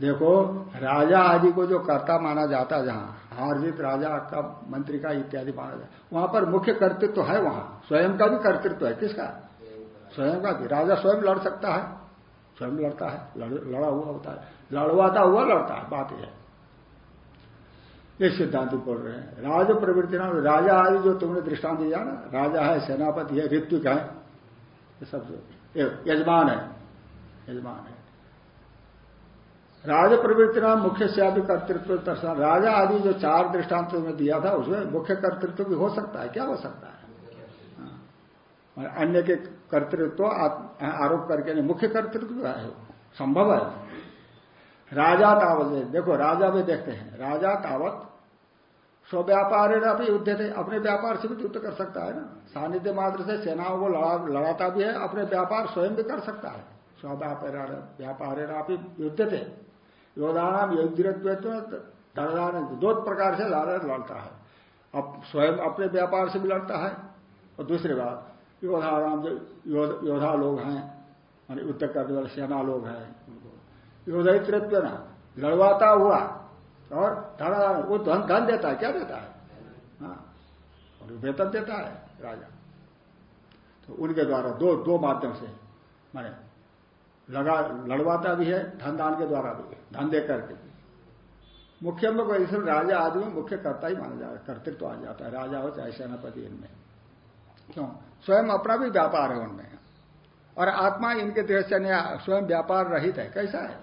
देखो, राजा आदि को जो कर्ता माना जाता है जहाँ हार्जित राजा का मंत्री का इत्यादि माना जाता वहाँ पर मुख्य कर्तृत्व तो है वहाँ। स्वयं का भी कर्तृत्व तो है, किसका? स्वयं का भी। राजा स्वयं लड़ सकता है। स्वयं लड़ता है, लड़ा हुआ होता है। लड़वाता हुआ लड़ता है, बात यह है। ये सिद्धांत बोल रहे हैं। राज प्रवृत्ति नाम राजा आदि जो तुमने दृष्टांत दिया ना, राजा है, सेनापति है ऋत्विक है, ये सब जो यजमान है यजमान है। राज प्रवृत्ति नाम मुख्य आदि कर्तृत्व दर्शन राजा आदि जो चार दृष्टांत में दिया था उसमें मुख्य कर्तृत्व भी हो सकता है। क्या हो सकता है? हाँ। अन्य के कर्तृत्व आरोप करके मुख्य कर्तृत्व है। संभव है। राजा तावत देखो राजा भी देखते हैं। राजा तावत स्व व्यापार भी युद्ध थे। अपने व्यापार से भी युद्ध कर सकता है ना। सानिध्य मात्र से सेनाओं को लड़ा, लड़ाता भी है अपने व्यापार स्वयं भी कर सकता है। स्व व्यापार भी युद्ध थे। योदानाम युद्धत्व धनदान दो प्रकार से लड़ता है अब स्वयं अपने व्यापार से भी लड़ता है। और दूसरी बात, योधाराम जो योधा लोग हैं युद्ध करने वाले सेना लोग हैं योधित्व ना, लड़वाता हुआ और धन वो धन धन देता है, क्या देता है? हाँ और वेतन देता है, राजा। तो उनके द्वारा दो दो माध्यम से, माने लगा, लड़वाता भी है, धन दान के द्वारा भी धन दे करके। मुख्य में राजा आदि में मुख्य कर्ता ही माना जाता है कर्तृत्व तो आ जाता है। राजा हो चाहे सेनापति इनमें। क्यों? स्वयं अपना भी व्यापार है उनमें। और आत्मा इनके दृष्टि स्वयं व्यापार रहित है। कैसा है?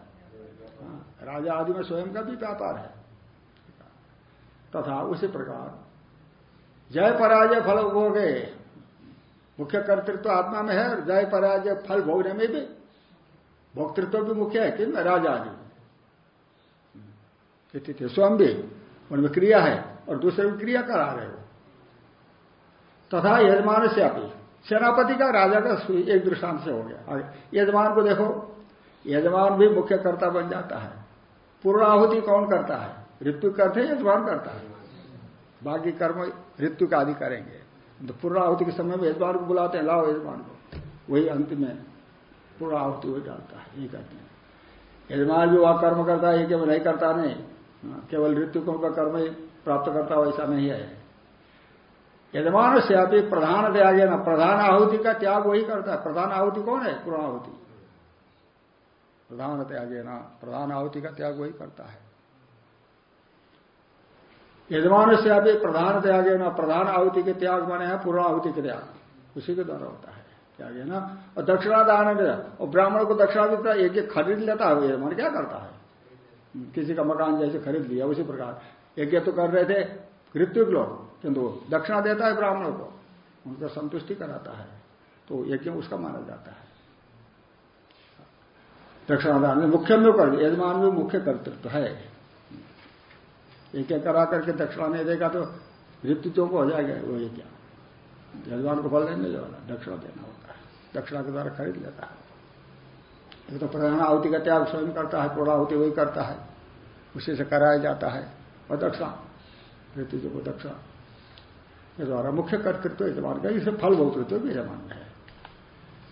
राजा आदि में स्वयं का भी व्यापार है। तथा उसी प्रकार, जय पराजय फल भोगे। मुख्य कर्तृत्व तो आत्मा में है और जय पराजय फल भोगने में भी भोक्तृत्व भी मुख्य है कि राजा आदि स्थिति स्वयं भी उनमें क्रिया है और दूसरे भी क्रिया करा रहे हो। तथा यजमान से अभी सेनापति का राजा का एक दृष्टांत से हो गया। यजमान को देखो। यजमान भी मुख्य कर्ता बन जाता है। पूर्णाहुति कौन करता है? ऋतु करते यजमान करता है। बाकी कर्म ऋतु का आदि करेंगे। तो पूर्णाहुति के समय में यजमान को बुलाते हैं, लाओ यजमान को। वही अंत में पूर्णाहुति वही डालता है ये कहते हैं। यजमान भी वह कर्म करता है ये केवल नहीं करता नहीं। हाँ, केवल ऋतुकों का कर्म ही प्राप्त करता वैसा नहीं है। यजमान से अभी प्रधान त्यागे ना प्रधान आहुति का त्याग वही करता है। प्रधान आहुति कौन है? पूर्णाहुति प्रधान त्यागे ना प्रधान आहुति का त्याग वही करता है। यजमान से अभी प्रधान त्यागे ना प्रधान आहुति के त्याग माने हैं पूर्णाहुति के त्याग। उसी के द्वारा होता है। त्याग है ना। और दक्षिणा दान और ब्राह्मण को दक्षिणा देता एक एक खरीद लेता है यजमान क्या करता है? किसी का मकान जैसे खरीद लिया, उसी प्रकार। यज्ञ तो कर रहे थे, ऋत्विक लोग, किंतु दक्षिणा देता है ब्राह्मण को। उनका संतुष्टि कराता है। तो यज्ञ उसका माना जाता है। दक्षिणादान में मुख्य में कर, यजमान में मुख्य कर्तृत्व है। एक एक करा करके दक्षिणा नहीं देगा तो ऋतुत्व को हो जाएगा, वो ये क्या? यजमान को फल नहीं वाला दक्षिणा देना दक्षिणा के द्वारा खरीद लेता है। एक तो प्रधान आहुति का त्याग स्वयं करता है पूर्णाहुति वही करता है। उसी से कराया जाता है। और दक्षिणा ऋतुत्व को दक्षिणा। के द्वारा मुख्य कर्तृत्व यजमान का, इसे फल भोक्तृत्व भी यजमान है।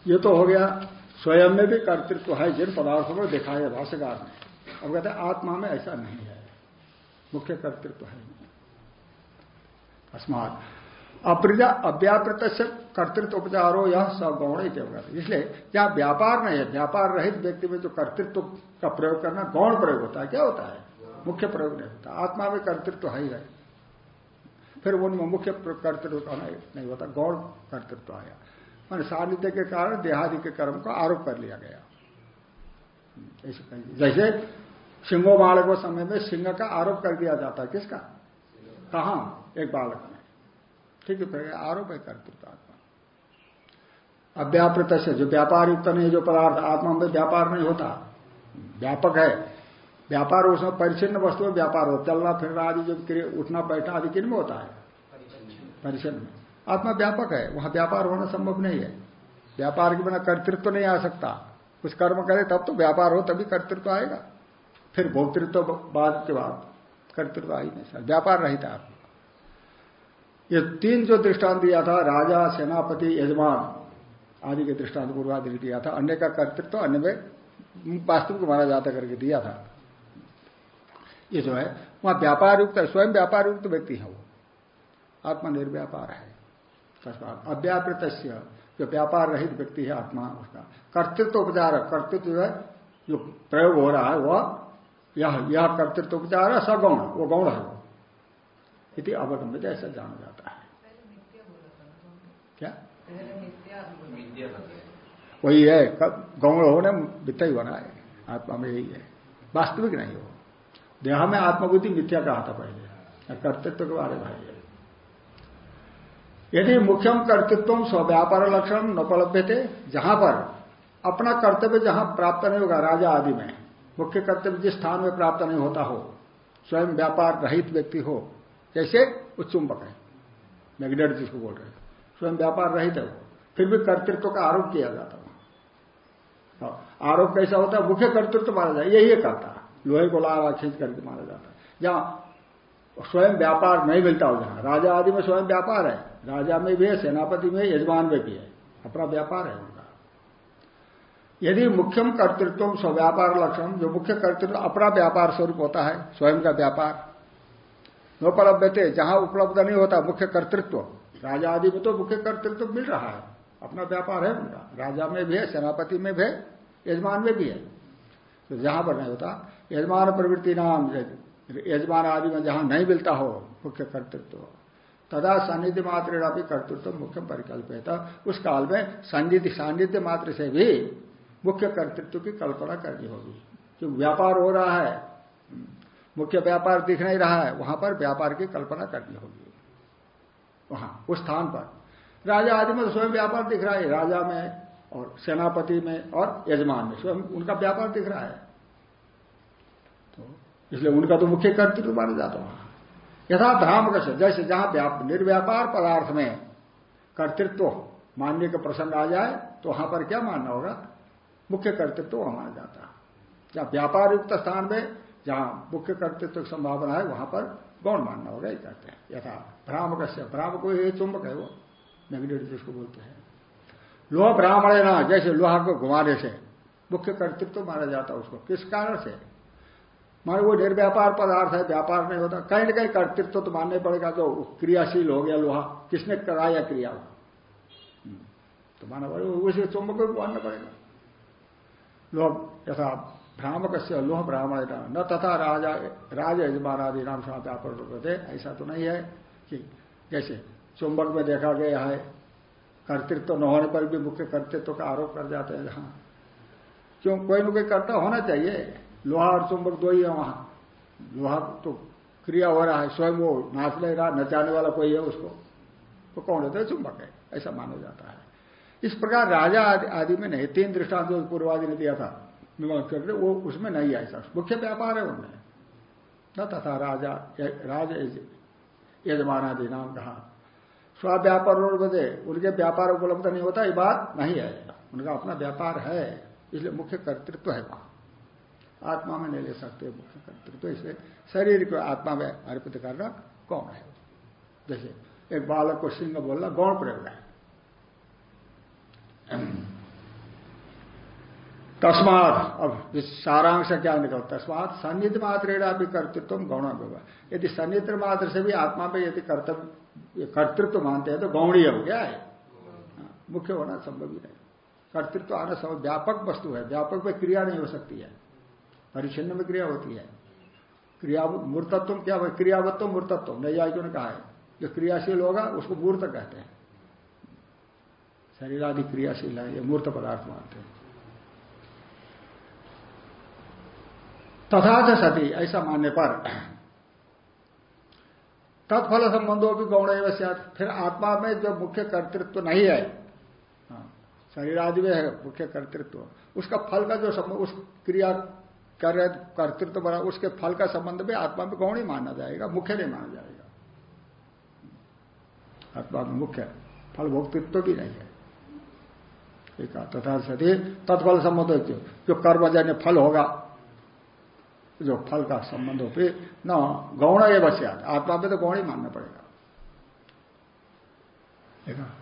ये तो हो गया स्वयं में भी कर्तृत्व है, जिन पदार्थों को दिखाया भाष्यकार ने। अब कहते हैं, आत्मा में ऐसा नहीं है। मुख्य कर्तृत्व है। अस्मात अप्रजा अव्यापृत कर्तृत्व उपचारो यह सगौण इसलिए जहाँ व्यापार नहीं है। व्यापार रहित व्यक्ति में जो कर्तृत्व का प्रयोग करना, गौण प्रयोग होता है, क्या होता है? मुख्य प्रयोग नहीं होता। आत्मा में कर्तृत्व है ही है। फिर उनमें मुख्य कर्तृत्व का नहीं होता। गौण कर्तृत्व आया मान सानिध्य के कारण देहादि के कर्म को आरोप कर लिया गया। जैसे सिंहो बालक समय में सिंह का आरोप कर दिया जाता है। किसका? कहा? एक बालक में। ठीक है, आरोप है कर्तृत्व आत्मा। अव्यापृत से जो व्यापार युक्त नहीं जो पदार्थ आत्मा में व्यापार नहीं होता, व्यापक है। व्यापार उसमें परिचिन्न वस्तु में व्यापार हो, चलना, फिरना आदि जो उठना, बैठना आदि किन में होता है? परिचन्न में। आत्मा व्यापक है, वहाँ व्यापार होना संभव नहीं है। व्यापार के बिना कर्तृत्व तो नहीं आ सकता। कुछ कर्म करे, तब तो व्यापार हो, तभी कर्तृत्व तो आएगा। फिर भोक्तृत्व तो बाद के बाद कर्तृत्व आ ही नहीं सकता। व्यापार रहित आत्मा। ये तीन जो दृष्टांत दिया था, राजा, सेनापति, यजमान, आदि के दृष्टांत पूर्वादि दिया था। अन्य का कर्तृत्व अन्य में वास्तविक माना जाता करके दिया था। ये जो है, वहाँ व्यापार युक्त स्वयं व्यापार युक्त व्यक्ति है वो। आत्मा निर्व्यापार है अव्यापृत जो व्यापार रहित व्यक्ति है आत्मा, उसका कर्तृत्व उपचार, कर्तृत्व जो है, जो प्रयोग हो रहा है, वह यह यह कर्तृत्व उपचार है सगौण, वो गौण है इति अवगम्य ऐसा जाना जाता है। क्या? वही है गौण होने मिथ्या ही बना है, आत्मा में यही है। वास्तविक नहीं हो। देहा में आत्मबुद्धि मिथ्या कहा था पहले। कर्तृत्व के बारे में यदि मुख्यम कर्तृत्व स्वव्यापार लक्षण नोपलब्ध थे जहाँ पर अपना कर्तव्य जहाँ प्राप्त नहीं होगा, राजा आदि में, मुख्य कर्तव्य जिस स्थान में प्राप्त नहीं होता हो, स्वयं व्यापार रहित व्यक्ति हो जैसे वो चुंबक है मैग्नेट जिसको बोल रहे हैं। स्वयं व्यापार रहित है फिर भी कर्तृत्व का आरोप किया जाता है। हाँ, आरोप कैसा होता है? मुख्य कर्तृत्व माना जाए यही करता है। लोहे को लावा खींच करके माना जाता है। जहाँ स्वयं व्यापार नहीं मिलता हो जहाँ। राजा आदि में स्वयं व्यापार है। राजा में भी है सेनापति में यजमान में भी है। अपना व्यापार है उनका। यदि मुख्यम कर्तृत्व स्व्यापार लक्षण जो मुख्य कर्तृत्व अपना व्यापार स्वरूप होता है स्वयं का व्यापार थे जहाँ उपलब्ध नहीं होता, मुख्य कर्तृत्व। राजा आदि में तो मुख्य कर्तृत्व मिल रहा है। अपना व्यापार है उनका। राजा में भी है, सेनापति में भी है, यजमान में भी है। तो जहाँ पर नहीं होता, यजमान प्रवृत्ति नाम यजमान आदि में जहाँ नहीं मिलता हो, मुख्य कर्तृत्व। तदा सान्निध्य मात्र भी कर्तृत्व मुख्य परिकल्पित उस काल में सान्निध्य सान्निध्य मात्र से भी मुख्य कर्तृत्व की कल्पना करनी होगी। जो व्यापार हो रहा है मुख्य व्यापार दिख नहीं रहा है, वहाँ पर व्यापार की कल्पना करनी होगी। वहाँ, उस स्थान पर। राजा आदि में तो स्वयं व्यापार दिख रहा है, राजा में और सेनापति में और यजमान में, स्वयं उनका व्यापार दिख रहा है। तो इसलिए उनका तो मुख्य कर्तृत्व माना जाता वहाँ। यथा भ्रामक से जैसे जहाँ निर्व्यापार पदार्थ में कर्तृत्व मानने का प्रसंग आ जाए तो वहाँ पर क्या मानना होगा? मुख्य कर्तृत्व वहाँ माना जाता है। जहाँ व्यापार युक्त स्थान में जहाँ मुख्य कर्तृत्व की संभावना है वहाँ पर गौण मानना होगा ये कहते हैं। यथा भ्रामक से भ्रामक ये चुंबक है वो मैग्नेट जिसको बोलते हैं। लोहा ब्राह्मण ना जैसे लोहा को घुमाने से मुख्य कर्तृत्व तो माना जाता है उसको। किस कारण से? माने वो निर्व्यापार पदार्थ है व्यापार नहीं होता। कहीं ना कहीं कर्तृत्व तो मानने पड़ेगा तो क्रियाशील हो गया लोहा किसने कराया क्रिया हम्म, तो माना पड़ेगा उसे चुंबक को मानना पड़ेगा। लोह यथा भ्रामक से लोह ब्राह्मण न तथा राजा राज यजमानादि नाम साथ व्यापार ऐसा तो नहीं है कि जैसे चुंबक में देखा गया है, कर्तृत्व न होने पर भी मुख्य कर्तृत्व का आरोप कर जाते हैं। जहाँ क्यों? कोई न कोई कर्ता होना चाहिए। लोहा और चुंबक दो ही है वहाँ। लोहा तो क्रिया हो रहा है, स्वयं वो नाच ले रहा, नचाने वाला कोई है उसको। तो कौन होता है? चुंबक है। ऐसा माना जाता है। इस प्रकार राजा आदि में नहीं, तीन दृष्टांत पूर्वादि ने दिया था। करते वो उसमें नहीं ऐसा मुख्य व्यापार है उनमें। न तथा राजा राज यजमानादि नाम कहा। स्वाव्यापार बदे, उनके व्यापार उपलब्ध नहीं होता, ये बात नहीं है। उनका अपना व्यापार है, इसलिए मुख्य कर्तृत्व है वहाँ। आत्मा में नहीं ले सकते मुख्य कर्तृत्व, इसलिए शरीर को आत्मा में अर्पित करना कौन है? जैसे एक बालक को सिंह बोलना गौण प्रयोग है। तस्मात। अब सारांश क्या निकल तस्मात सन्निध मात्र भी कर्तृत्व गौण व्यवहार यदि सन्निध मात्र से भी आत्मा में यदि कर्तव्य कर्तृत्व मानते हैं तो गौणीय हो गया है। हाँ, मुख्य होना संभव ही नहीं। कर्तृत्व आना सब व्यापक वस्तु है। व्यापक में क्रिया नहीं हो सकती है। परिचिन्न में क्रिया होती है। क्रिया मूर्तत्व क्या क्रियावत्व मूर्तत्व नैयायिकों ने कहा है। जो क्रियाशील होगा उसको मूर्त कहते हैं। शरीर आदि क्रियाशील है ये मूर्त पदार्थ मानते हैं। तथा सती ऐसा मानने पर। तत्फल संबंधों भी गौण एवं फिर आत्मा में जो मुख्य कर्तृत्व नहीं है हाँ, शरीर आदि में है मुख्य कर्तृत्व उसका फल का जो संबंध उस क्रिया कर रहे कर्तृत्व बना उसके फल का संबंध भी आत्मा में गौण ही माना जाएगा मुख्य नहीं माना जाएगा। आत्मा में मुख्य फल भोक्तृत्व भी नहीं है। ठीक है तथा सती तत्फल संबंध जो कर्मजन्य फल होगा जो फल का संबंध हो, फिर न, गौण एवं आत्मा में तो गौण ही मानना पड़ेगा।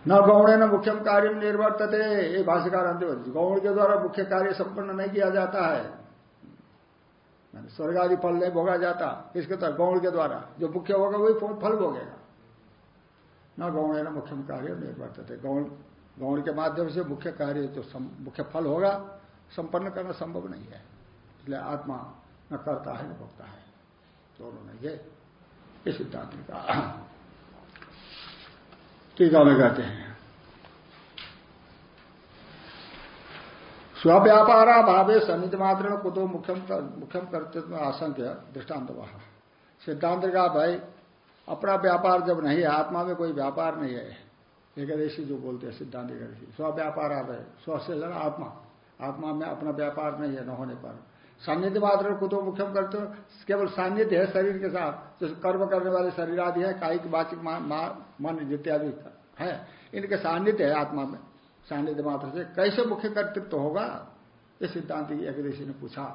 न गौण न मुख्यम कार्य निर्वर्तते, ये भाष्यकार गौण के द्वारा मुख्य कार्य संपन्न नहीं किया जाता है। स्वर्ग आदि फल नहीं भोगा जाता, इसके तरह गौण के द्वारा। जो मुख्य होगा, वही फल भोगेगा। न गौण है न मुख्य कार्य निर्वर्तित। गौण गौण के माध्यम से मुख्य कार्य जो मुख्य फल होगा, संपन्न करना संभव नहीं है। इसलिए आत्मा न करता है, न भोगता है। दोनों है ये सिद्धांत का टीका में कहते हैं। स्व्यापारा भावे सन्निध मात्र कुतो मुख्यम मुख्यम कर्तृत्व आशंक्य दृष्टांत वहा। सिद्धांत का भाई, अपना व्यापार जब नहीं है, आत्मा में कोई व्यापार नहीं है। एकादशी जो बोलते हैं, सिद्धांत एकादशी। स्व व्यापार आप है स्व से आत्मा। आत्मा में अपना व्यापार नहीं है न होने पर। सान्निध्य मात्र कुतो मुख्यम करते केवल सान्निध्य है शरीर के साथ जो कर्म करने वाले शरीर आदि है, कायिक, वाचिक मन इत्यादि है। इनके सान्निध्य है आत्मा में। सान्निध्य मात्र से कैसे मुख्य कर्तृत्व तो होगा? ये सिद्धांत एकदशी ने पूछा।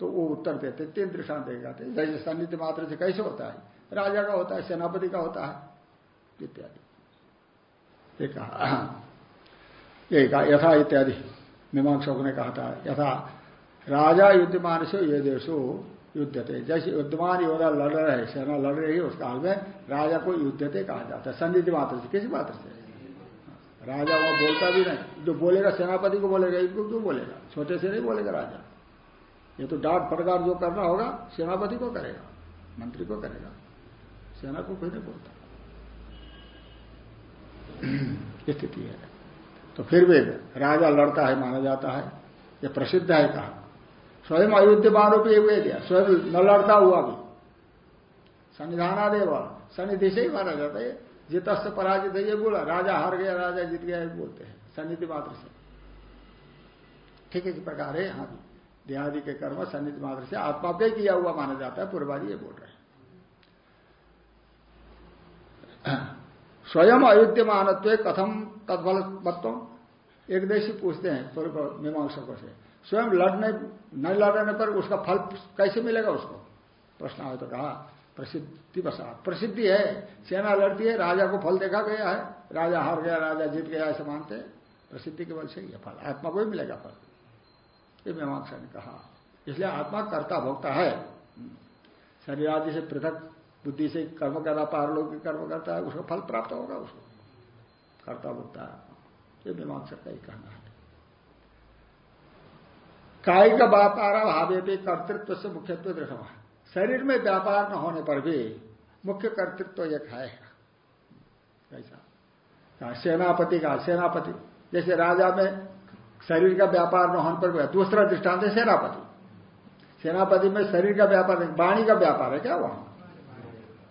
तो वो उत्तर देते, तीन दृष्टांत देगा जैसे सान्निध्य मात्र से कैसे होता है? राजा का होता है, सेनापति का होता है, इत्यादि। कहा यथा इत्यादि। मीमांसों ने कहा था, यथा राजा युद्धमान से ये देशो युद्धते। जैसे युद्धमान योद्धा लड़ रहे सेना लड़ रही है उस काल में, राजा को युद्धते कहा जाता है। सन्निधि मात्र से, किसी मात्र से। राजा वहाँ बोलता भी नहीं। जो बोलेगा, सेनापति को बोलेगा, इनको क्यों बोलेगा? छोटे से नहीं बोलेगा राजा। ये तो डांट फटकार जो करना होगा, सेनापति को करेगा, मंत्री को करेगा। सेना को कोई नहीं बोलता। [CLEARS THROAT] स्थिति है। तो फिर भी राजा लड़ता है, माना जाता है। ये प्रसिद्ध है कहा स्वयं अयुद्ध भी हुए दिया स्वयं न लड़ता हुआ भी। संविधानादेव, सन्निधि से ही माना जाता है। जितस्त पराजित है, ये बोला, राजा हार गया, राजा जीत गया बोलते हैं। सन्निधि मात्र से। ठीक है, इस प्रकार है भी देहादि के कर्म सन्निधि मात्र से आत्मा पे किया हुआ माना जाता है, पूर्वादि ये बोल रहे हैं। स्वयं अयुद्ध मानत्व कथम तत्फल एक देशी पूछते हैं, पूर्व मीमांसकों से। स्वयं लड़ने न लड़ने पर उसका फल कैसे मिलेगा उसको? प्रश्न आए तो कहा, प्रसिद्धि बसा। प्रसिद्धि है, सेना लड़ती है, राजा को फल देखा गया है, राजा हार गया, राजा जीत गया, ऐसे मानते प्रसिद्धि के बल से ही फल। आत्मा को ही मिलेगा फल। ये मीमांसा ने कहा। इसलिए आत्मा कर्ता भोक्ता है। शरीर आदि से पृथक बुद्धि से कर्म कर रहा कर्म करता है, उसका फल प्राप्त होगा उसको। कर्ता भोक्ता है। ये मीमांसा का ही कहना है। कायिक व्यापार भावे भी कर्तृत्व से मुख्यत्व दृढ़ शरीर में व्यापार न होने पर भी मुख्य कर्तृत्व एक है। कैसा सेनापति का, सेनापति। जैसे राजा में शरीर का व्यापार न होने पर भी दूसरा दृष्टांत है सेनापति। सेनापति में शरीर का व्यापार नहीं, वाणी का व्यापार है क्या वहाँ?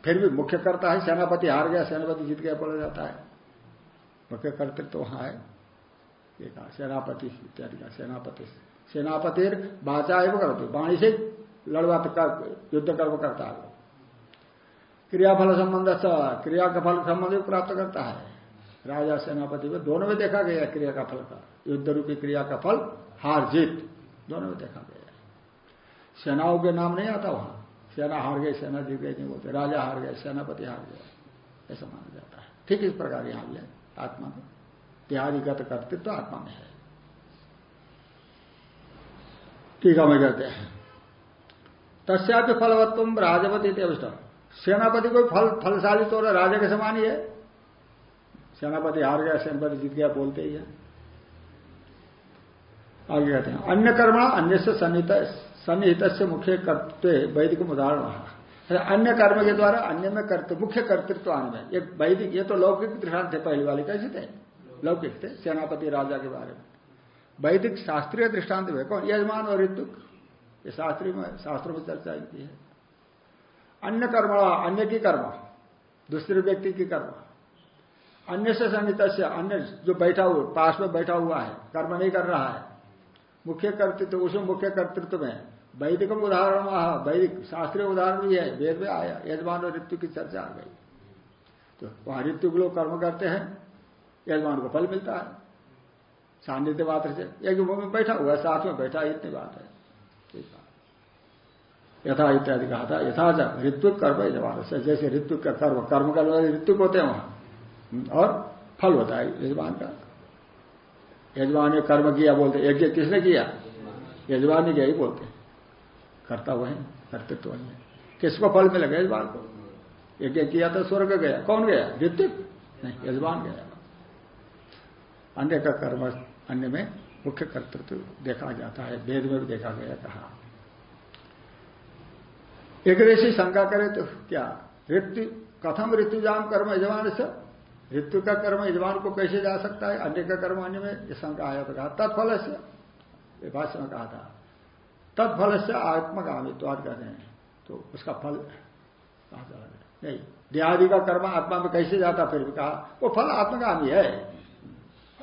फिर भी मुख्य करता है, सेनापति हार गया, सेनापति जीत गया, बोला जाता है। मुख्य कर्तृत्व वहाँ है। सेनापति, इत्यादि का सेनापति सेनापति बाचा एवं करते। वाणी से लड़वा युद्ध कर्म करता है। क्रियाफल संबंध क्रिया का फल संबंध प्राप्त करता है। राजा, सेनापति में दोनों में देखा गया क्रिया का फल का। युद्ध रूपी क्रिया का फल, हार जीत। दोनों में देखा गया। सेनाओं के नाम नहीं आता वहाँ। सेना हार गए सेना जीत गए नहीं बोलते। राजा हार गए सेनापति हार गए ऐसा माना जाता है। ठीक इस प्रकार यहाँ है आत्मा में। त्यादिगत कर्तृत्व तो आत्मा में है। टीका में कहते हैं। तस्यापि फलवत्व राजपति अविष्ट सेनापति कोई फल, फलशाली तो राजा के समान ही है। सेनापति हार गया, सेनापति जीत गया, बोलते ही है। आगे कहते हैं, अन्य कर्म अन्य से सन्निहित सन्निहित से मुख्य कर्तृत्व वैदिक उदाहरण। अन्य कर्म के द्वारा अन्य में कर्तृत्व मुख्य कर्तृत्व आने में। एक वैदिक, ये तो लौकिक दृष्टांत थे पहले वाले, कैसे थे? लौकिक थे, सेनापति, राजा के बारे में। वैदिक शास्त्रीय दृष्टांत में कौन यजमान और ऋतु ये शास्त्रीय में शास्त्रों में चर्चा की है। अन्य कर्म, अन्य की कर्म, दूसरे व्यक्ति की कर्म। अन्य से संहित से अन्य जो बैठा हुआ, पास में बैठा हुआ है, कर्म नहीं कर रहा है, मुख्य कर्तृत्व उसमें मुख्य कर्तृत्व में वैदिक उदाहरण वैदिक शास्त्रीय उदाहरण भी है, वेद में आया, यजमान और ऋतु की चर्चा आ गई। तो वहाँ ऋतु लोग कर्म करते हैं, यजमान को फल मिलता है। सान्निध्य मात्र से एक में बैठा हुआ साथ में बैठा इतनी बात है। यथा इत्यादि कहा था, यथा ऋतु कर्म यजमान से, जैसे ऋतु का कर्म कर्म का ऋतु होते हैं वहाँ, और फल होता है यजमान का। यजमान ने कर्म किया बोलते, यज्ञ किसने किया? यजमान ने किया ही बोलते। करता वही, कर्तृत्व वही है। किसको फल मिलेगा यजमान को? यज्ञ किया तो स्वर्ग गया। कौन गया? ऋतिक नहीं, यजमान गया। अन्य का कर्म अन्य में मुख्य कर्तृत्व देखा जाता है वेद में भी देखा गया कहा। एक शंका करे तो क्या, ऋतु, कथम ऋतुजाम कर्म यजमान से? ऋतु का कर्म यजमान को कैसे जा सकता है? अन्य का कर्म अन्य में ये शंका आया तो कहा, तत्फल से? भाषण में कहा था। तत्फल से आत्मगामित्वाद कहते हैं तो उसका फल कहा नहीं, देहादि का कर्म आत्मा में कैसे जाता फिर भी कहा, वो फल आत्मगामी है।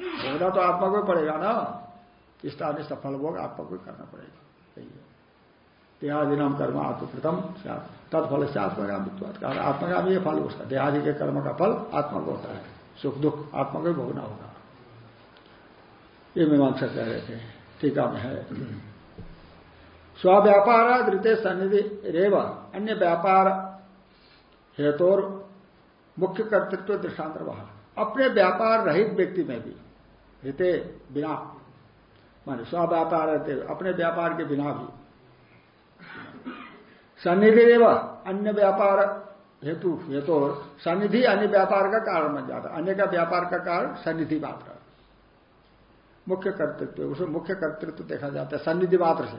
होना तो आत्मा को पड़ेगा ना। इष्ट अनिष्ट फल भोग आत्मा को करना पड़ेगा। देहादि नाम कर्म आत्मकृतम तत्फल से आत्मगामित्वाद कहा, आत्मगामी फल उसका देहादि के कर्म का फल आत्मा को होता है। सुख दुख आत्मा को ही भोगना होगा। ये मीमांसा कह रहे थे। टीका में है। स्व्यापार धृत्य सन्निधि रेव। अन्य व्यापार हेतोर मुख्य कर्तृत्व दृष्टांत वहाँ अपने व्यापार रहित व्यक्ति में भी हिते बिना, माने स्व्यापार अपने व्यापार के बिना भी। सन्निधि देव अन्य व्यापार हेतु हेतु सन्निधि अन्य व्यापार का कारण बन जाता अन्य का व्यापार का कारण सन्निधि मात्र मुख्य कर्तृत्व उसमें मुख्य कर्तृत्व देखा जाता है, सन्निधि मात्र से।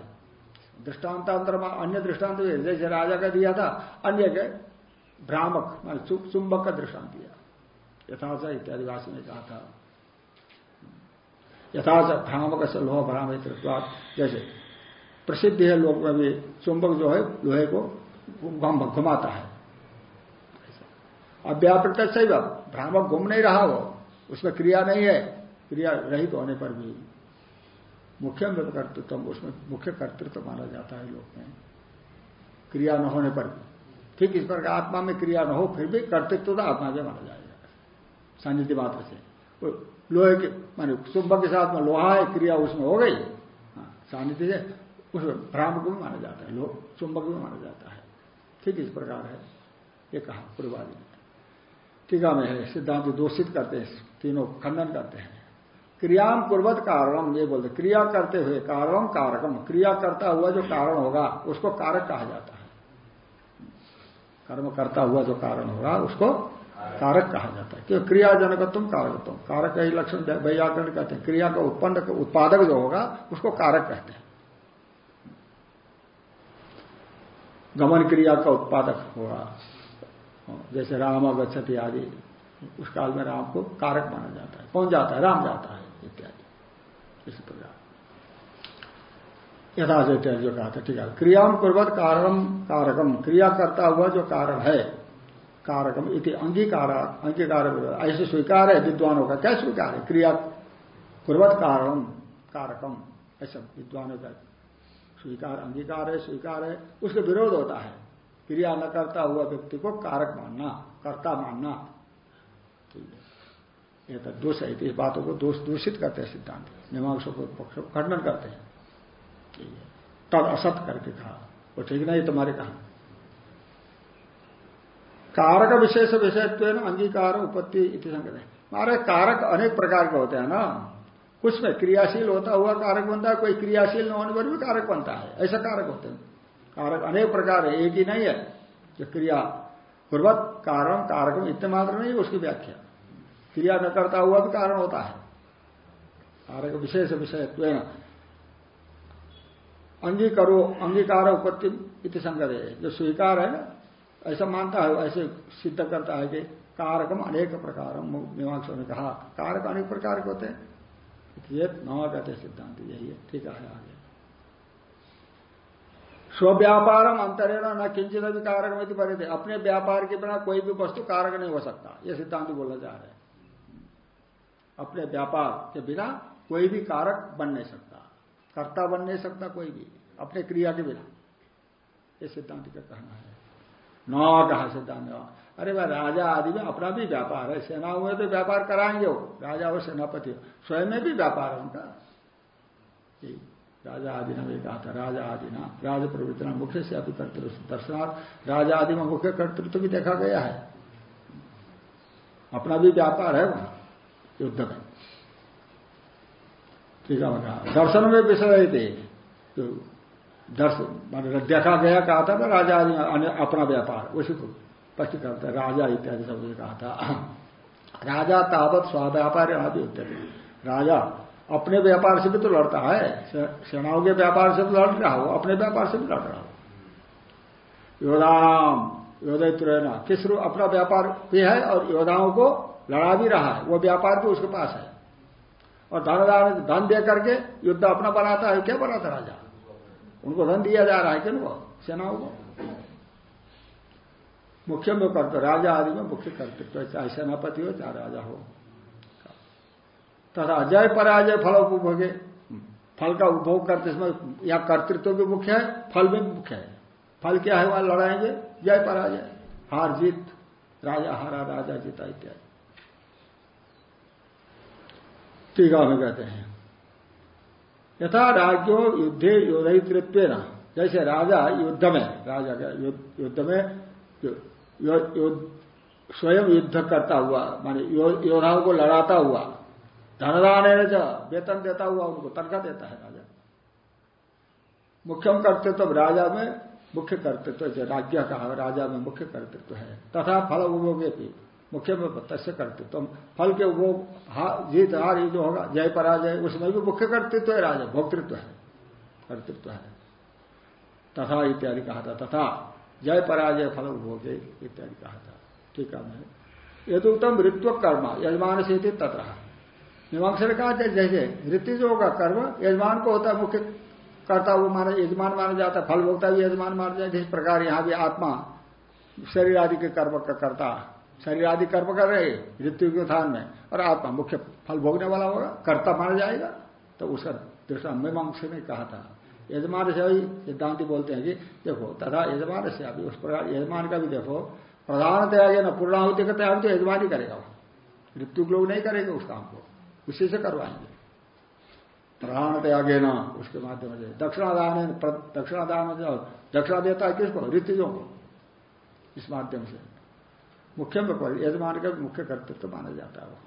दृष्टांतांतर में अन्य दृष्टांत जैसे राजा का दिया था, अन्य के भ्रामक चुंबक का दृष्टांत दिया। यथाच इत्यादि भाषा में कहा था। यथाच भ्रामक से लोह भ्रामित जैसे, प्रसिद्ध है लोक में भी, चुंबक जो है, लोहे को घुमाता है। अव्यापृत सही भ्रामक घूम नहीं रहा वो, उसमें क्रिया नहीं है। क्रिया रहित होने पर भी, मुख्य कर्तृत्व, उसमें मुख्य कर्तृत्व माना जाता है लोक में। क्रिया न होने पर ठीक इस प्रकार आत्मा में क्रिया न हो, फिर भी कर्तृत्व तो आत्मा में माना जाएगा। सानिध्य मात्र से। लोहे के माने चुंबक के साथ में लोहा है क्रिया उसमें हो गई। हाँ, सानिध्य से उस भ्रामक भी माना जाता है लोग चुंबक भी माना जाता है। ठीक इस प्रकार है ये कहा पूर्वादि ने टीका में है सिद्धांत दोषित करते हैं तीनों खंडन करते हैं। क्रियाम पूर्वत कारणम ये बोलते क्रिया करते हुए कारणम कारकम क्रिया करता हुआ जो कारण होगा उसको कारक कहा जाता है। कर्म करता हुआ जो कारण होगा उसको कारक कहा जाता है। क्यों क्रियाजनक तुम कारक तुम कारक का ही लक्षण वैयाकरण कहते हैं। क्रिया का उत्पन्न उत्पादक जो होगा, उसको कारक कहते हैं। गमन क्रिया का उत्पादक होगा। जैसे राम गच्छति आदि, उस काल में राम को कारक माना जाता है। कौन जाता है? राम जाता है, इत्यादि। इसी प्रकार। यथाचित जो कहा था, ठीक है। क्रियाम पूर्वक कारणम कारकम क्रिया करता हुआ जो कारण है। कारकम इति अंगीकार अंगीकार ऐसे स्वीकार है, विद्वानों का क्या स्वीकार है? क्रिया पूर्वक कारणम, कारकम। ऐसा विद्वानों का स्वीकार, अंगीकार है, स्वीकार है। उसके विरोध होता है। क्रिया न करता हुआ व्यक्ति को कारक मानना, कर्ता मानना। ये तो दोष है, इस बातों को दोष, दूषित करते हैं सिद्धांत। मीमांसों को पक्ष, खंडन करते हैं। तद असत करके कहा। वो ठीक नहीं, तुम्हारे कहा। कारक विशेष विषयत्व अंगीकार उपत्ति इति है। हमारे कारक अनेक प्रकार के होते हैं ना। कुछ में क्रियाशील होता हुआ कारक बनता है, कोई क्रियाशील न होने पर भी कारक बनता है। ऐसा कारक होते हैं। कारक अनेक प्रकार है, एक ही नहीं है। जो क्रिया पूर्वक कारण, कारक इतने मात्र नहीं, उसकी व्याख्या। क्रिया न करता हुआ भी कारण होता है। कारक विशेष विषय अंगीकरो, अंगीकार उपत्ति इति संगत है। जो स्वीकार है ऐसा मानता है, ऐसे सिद्ध करता है कि कारकम अनेक प्रकार मीमांसा ने कहा। कारक अनेक प्रकार के होते हैं। ये नवा कहते सिद्धांत, यही है। ठीक है, आगे। स्व्यापारम अंतरेण न किंचित भी कारक में परे थे अपने व्यापार के बिना कोई भी वस्तु कारक नहीं हो सकता। यह सिद्धांत बोला जा रहा है। अपने व्यापार के बिना कोई भी कारक बन नहीं सकता। कर्ता बन नहीं सकता कोई भी। अपने क्रिया के बिना। यह सिद्धांत का कहना है। न कहा सिद्धांत अरे भाई राजा आदि में अपना भी व्यापार है, सेना में तो व्यापार कराएँगे वो। राजा और सेनापति, स्वयं में भी व्यापार है उनका। राजा आदि ने कहा था, राजा आदि ना, राज प्रवृत्ति मुख्य से अभी कर्तृत्व दर्शनार्थ, राजा आदि में मुख्य कर्तृत्व भी देखा गया है। अपना भी व्यापार है वहाँ, युद्ध में। ठीक है दर्शन में विषय थे। तो दर्शन देखा गया कहा था ना, राजा अपना व्यापार उसी को स्पष्ट करते राजा इत्यादि सब कहा था। [CLEARS THROAT] राजा तावत स्वाव्यापार आदि राजा अपने व्यापार से भी तो लड़ता है सेनाओं के व्यापार से तो लड़ रहा हो, अपने व्यापार से भी लड़ रहा हो। योदाम योदय योदित्रेना किस रूप अपना व्यापार भी है और योद्धाओं को लड़ा भी रहा है, वो व्यापार भी उसके पास है। और धन धन दे करके युद्ध अपना बनाता है, क्या बनाता राजा? उनको धन दिया जा रहा है किन को सेनाओं को मुख्य में कर्तव्य राजा आदि में मुख्य कर्तृत्व चाहे सेनापति हो, चाहे राजा हो। तथा जय पराजय, फल उपभोगे। फल का उपभोग करते इसमें या कर्तृत्व भी मुख्य है, फल भी मुख्य है। फल क्या है, वहाँ लड़ाएँगे, जय पराजय। हार जीत, राजा हारा, राजा जीता इत्यादि। टीका में कहते हैं यथा राज्यो युद्धे योधितृत्व जैसे राजा युद्ध में राजा का युद्ध में स्वयं युद्ध करता हुआ, माने योद्धाओं को लड़ाता हुआ, धनदान वेतन देता हुआ उनको तनखा देता है राजा। मुख्यम कर्तृत्व राजा में मुख्य कर्तृत्व राज्य कहा, राजा में मुख्य कर्तृत्व है। तथा फल उपभोगे भी। मुख्य में तस्य कर्तृत्व फल के उपभोग जीत, हार, ये जो होगा, जय, पराजय उसमें भी मुख्य कर्तृत्व है राजा भोक्तृत्व है, कर्तृत्व है। तथा इत्यादि कहा था, तथा जय, पराजय, फल उपभोगे इत्यादि कहा था। ठीक है यदुक्तम ऋत्व कर्म, यजमान से तथा। मीमांसा ने कहा, जैसे ऋतु जो होगा, कर्म, यजमान को होता है मुख्य करता, वो माना यजमान माना जाता है, फल भोगता भी यजमान माना जाता है प्रकार यहाँ भी आत्मा, शरीर आदि के कर्म का करता शरीर आदि कर्म कर रहे मृत्यु के उत्थान में, और आत्मा मुख्य फल भोगने वाला होगा, कर्ता माना जाएगा। तो उसका दृष्टा, मीमांसा ने कहा था। यजमान से भी सिद्धांति बोलते हैं कि, देखो, तथा यजमान से अभी उस प्रकार, यजमान का भी देखो, प्रधान त्याग ना पूर्णाहुति का त्याग तो यजमान ही करेगा मृत्यु लोग नहीं करेंगे उस काम को। उसी से करवाएँगे। प्रधान त्यागे ना, उसके माध्यम से। दक्षिणादान दक्षिणादान दक्षिणा देता है किसको? ऋतुजों को। इस माध्यम से। मुख्य में यजमान का मुख्य कर्तृत्व तो माना जाता है।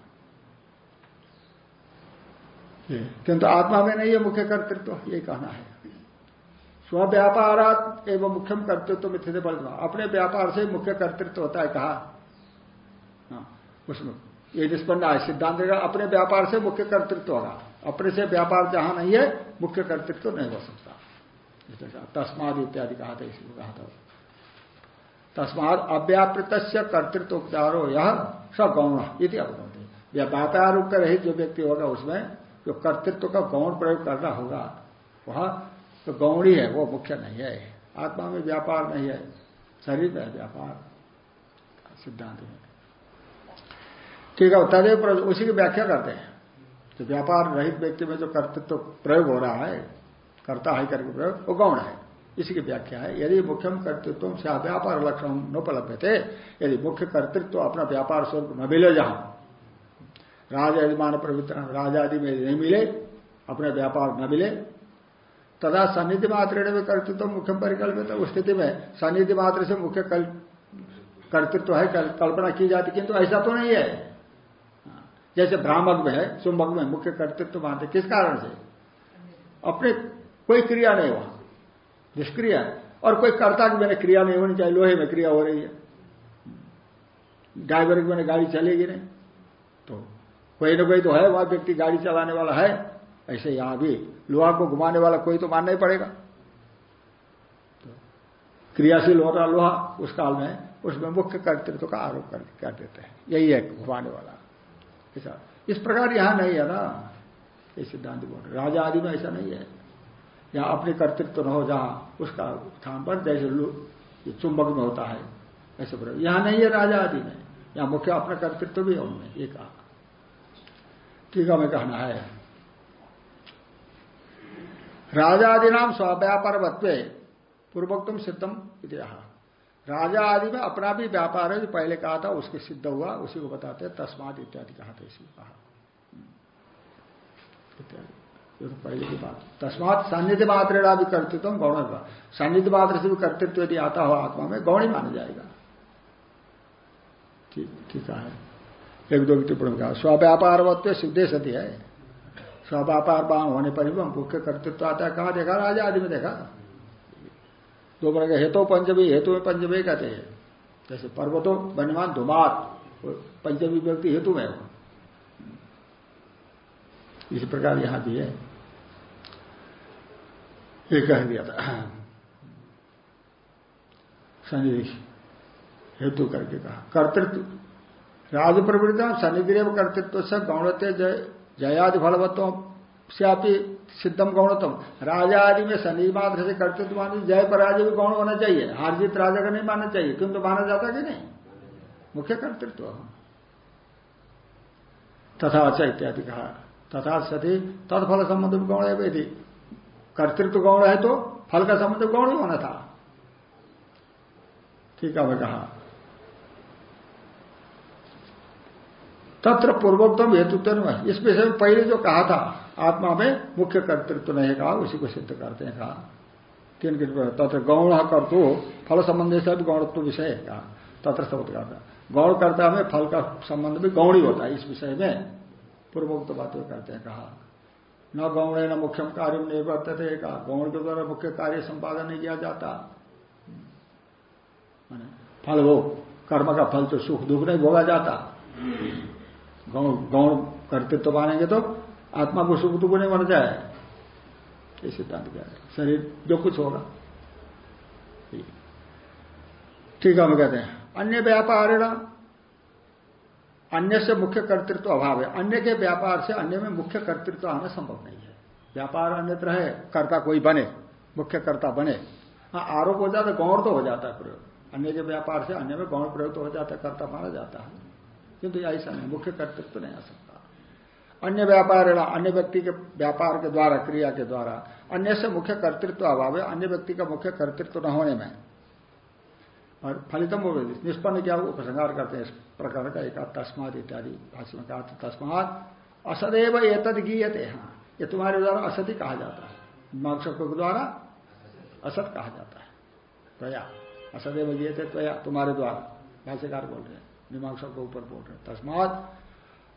किंतु आत्मा में नहीं है मुख्य कर्तृत्व ये कहना है। स्व व्यापार एवं मुख्यम कर्तृत्व में थे अपने व्यापार से मुख्य कर्तृत्व होता है कहा? हाँ, उसमें। ये निष्पन्न है सिद्धांत का अपने व्यापार से मुख्य कर्तृत्व होगा। अपने से व्यापार जहाँ नहीं है मुख्य कर्तृत्व नहीं हो सकता। तस्माद इत्यादि कहा था इसी कहा था। तस्माद अव्यापृत कर्तृत्व उपचारो यह सगौण व्यापार रूप रहित जो व्यक्ति होगा उसमें जो कर्तृत्व का गौण प्रयोग करना होगा, वह तो गौणी है, वो मुख्य नहीं है। आत्मा में व्यापार नहीं है, शरीर में व्यापार सिद्धांत में ठीक है, तदेव उसी की व्याख्या करते हैं। तो व्यापार रहित व्यक्ति में जो कर्तृत्व प्रयोग हो रहा है, करता है करके प्रयोग, वो गौण है। इसी की व्याख्या है। यदि मुख्यम कर्तृत्व से व्यापार लक्षण नोपलब्ध थे यदि मुख्य कर्तृत्व अपना व्यापार स्वरूप न मिले जहाँ राज यजमान प्रवृत्ति राजादि में नहीं मिले, अपने व्यापार न मिले तथा सन्निधि मात्र में कर्तृत्व मुख्य परिकल्पित। उस स्थिति में सन्निधि मात्र से मुख्य कर्तृत्व है कल्पना की जाती, किंतु ऐसा तो नहीं है। जैसे भ्रामक में है चुंबक में मुख्य कर्तृत्व मानते किस कारण से? अपने कोई क्रिया नहीं वहाँ। निष्क्रिय। है और कोई कर्ता की मैंने क्रिया नहीं होनी चाहिए लोहे में क्रिया हो रही है। ड्राइवर की मैंने गाड़ी चलेगी नहीं। तो कोई ना कोई तो है वह व्यक्ति गाड़ी चलाने वाला है। ऐसे यहाँ भी लोहा को घुमाने वाला कोई तो मानना ही पड़ेगा। तो क्रियाशील हो रहा लोहा उस काल में उसमें मुख्य कर्तृत्व का आरोप कर, कर देते हैं। यही है घुमाने वाला। ऐसा। इस प्रकार यहाँ नहीं है ना। ये सिद्धांत बोल राजा आदि में ऐसा नहीं है। यहाँ अपने कर्तृत्व न हो, जहाँ उसका स्थान पर जैसे चुंबक में होता है, ऐसे बोले यहाँ नहीं है राजा आदि में यहाँ मुख्य अपना कर्तृत्व भी है उनमें ये कहा टीका में कहना है। राजा आदि नाम स्वव्यापार वत्व पूर्वोक्तम सिद्धम इतिहा राजा आदि में अपना भी व्यापार है, जो पहले कहा था, उसके सिद्ध हुआ, उसी को बताते हैं इत्यादि कहा था, इसी कहा। इत्यादि। तो पहले की बात। तस्मात सान्निध्य मात्र भी कर्तृत्व गौण सान्निध्य मात्र से भी कर्तृत्व यदि आता हो आत्मा में, गौण माना जाएगा। ठीक है। एक दो टिप्पणी कहा, स्वव्यापारवत्व सिद्धे सती है। स्वव्यापार बाण होने पर भी मुख्य कर्तृत्व आता है। कहा देखा? राजा आदि में देखा। दो प्रकार के हेतु पंचमी, हेतु में पंचमी कहते हैं। जैसे पर्वतो बनवान धुमात, पंचमी व्यक्ति हेतु में हो। इसी प्रकार यहाँ भी है। ये कह दिया था। सन्निधि हेतु करके कहा। कर्तृत्व। राज प्रवृत्ति सन्निधि कर्तृत्व से गौणत्य जयादि फलवत्व से आप सिद्धम गौणतम। राजा आदि में शनि मात्र से कर्तृत्व माने, जय पर राजा भी गौण होना चाहिए। हार जीत राजा का नहीं मानना चाहिए। किंतु माना जाता कि नहीं? मुख्य कर्तृत्व। तथा अच्छा इत्यादि कहा। तथा सती तत्फल संबंध गौण है कर्तृत्व गौण है तो फल का संबंध गौण ही होना था। ठीक है कहा। तत्र पूर्वोत्तम हेतुत्व इस विषय में पहले जो कहा था, आत्मा में मुख्य कर्तृत्व नहीं कहा, उसी को सिद्ध करते हैं, कहा। तीन के तत्र गौण कर्तु, फल संबंध से भी गौणत्व विषय है, कहा। तत्र शब्द करता गौण कर्ता में फल का संबंध भी गौण ही होता है, इस विषय में पूर्वोक्त बातें करते हैं, कहा। न गौण है न मुख्यम कार्य नहीं वर्त थे कहा गौण के द्वारा मुख्य कार्य संपादन नहीं किया जाता। फल हो, कर्म का फल तो सुख दुख नहीं भोगा जाता। गौण गौण कर्तृत्व मानेंगे तो आत्मा को सुख दुख नहीं बन जाए। ये सिद्धांत क्या है। शरीर जो कुछ होगा। ठीक है। हम कहते हैं। अन्य व्यापार अन्य से मुख्य कर्तृत्व अभाव है। अन्य के व्यापार से अन्य में मुख्य कर्तृत्व आना संभव नहीं है। व्यापार अन्यत्र है, कर्ता कोई बने, मुख्य कर्ता बने। हाँ आरोप हो जाता गौण तो हो जाता है प्रयोग। अन्य के व्यापार से अन्य में गौण प्रयोग तो हो जाता है, कर्ता माना जाता है। किंतु ऐसा नहीं, मुख्य कर्तृत्व नहीं आ सकता। अन्य व्यापार अन्य व्यक्ति के व्यापार के द्वारा, क्रिया के द्वारा, अन्य से मुख्य कर्तृत्व अभाव है, अन्य व्यक्ति का मुख्य कर्तृत्व न होने में। और फलितम निष्पन्न क्या उपसंहार करते हैं इस प्रकार का एक तस्मात इत्यादि भाषण में कहा तस्मात असदैव तद गीयते। हाँ ये तुम्हारे द्वारा असत ही कहा जाता है। माक्षकों के द्वारा असत कहा जाता है। त्वया। असदैव गीयते त्वया, तुम्हारे द्वारा। भाष्यकार बोल रहे हैं मीमांसा के ऊपर बोल रहे तस्मात।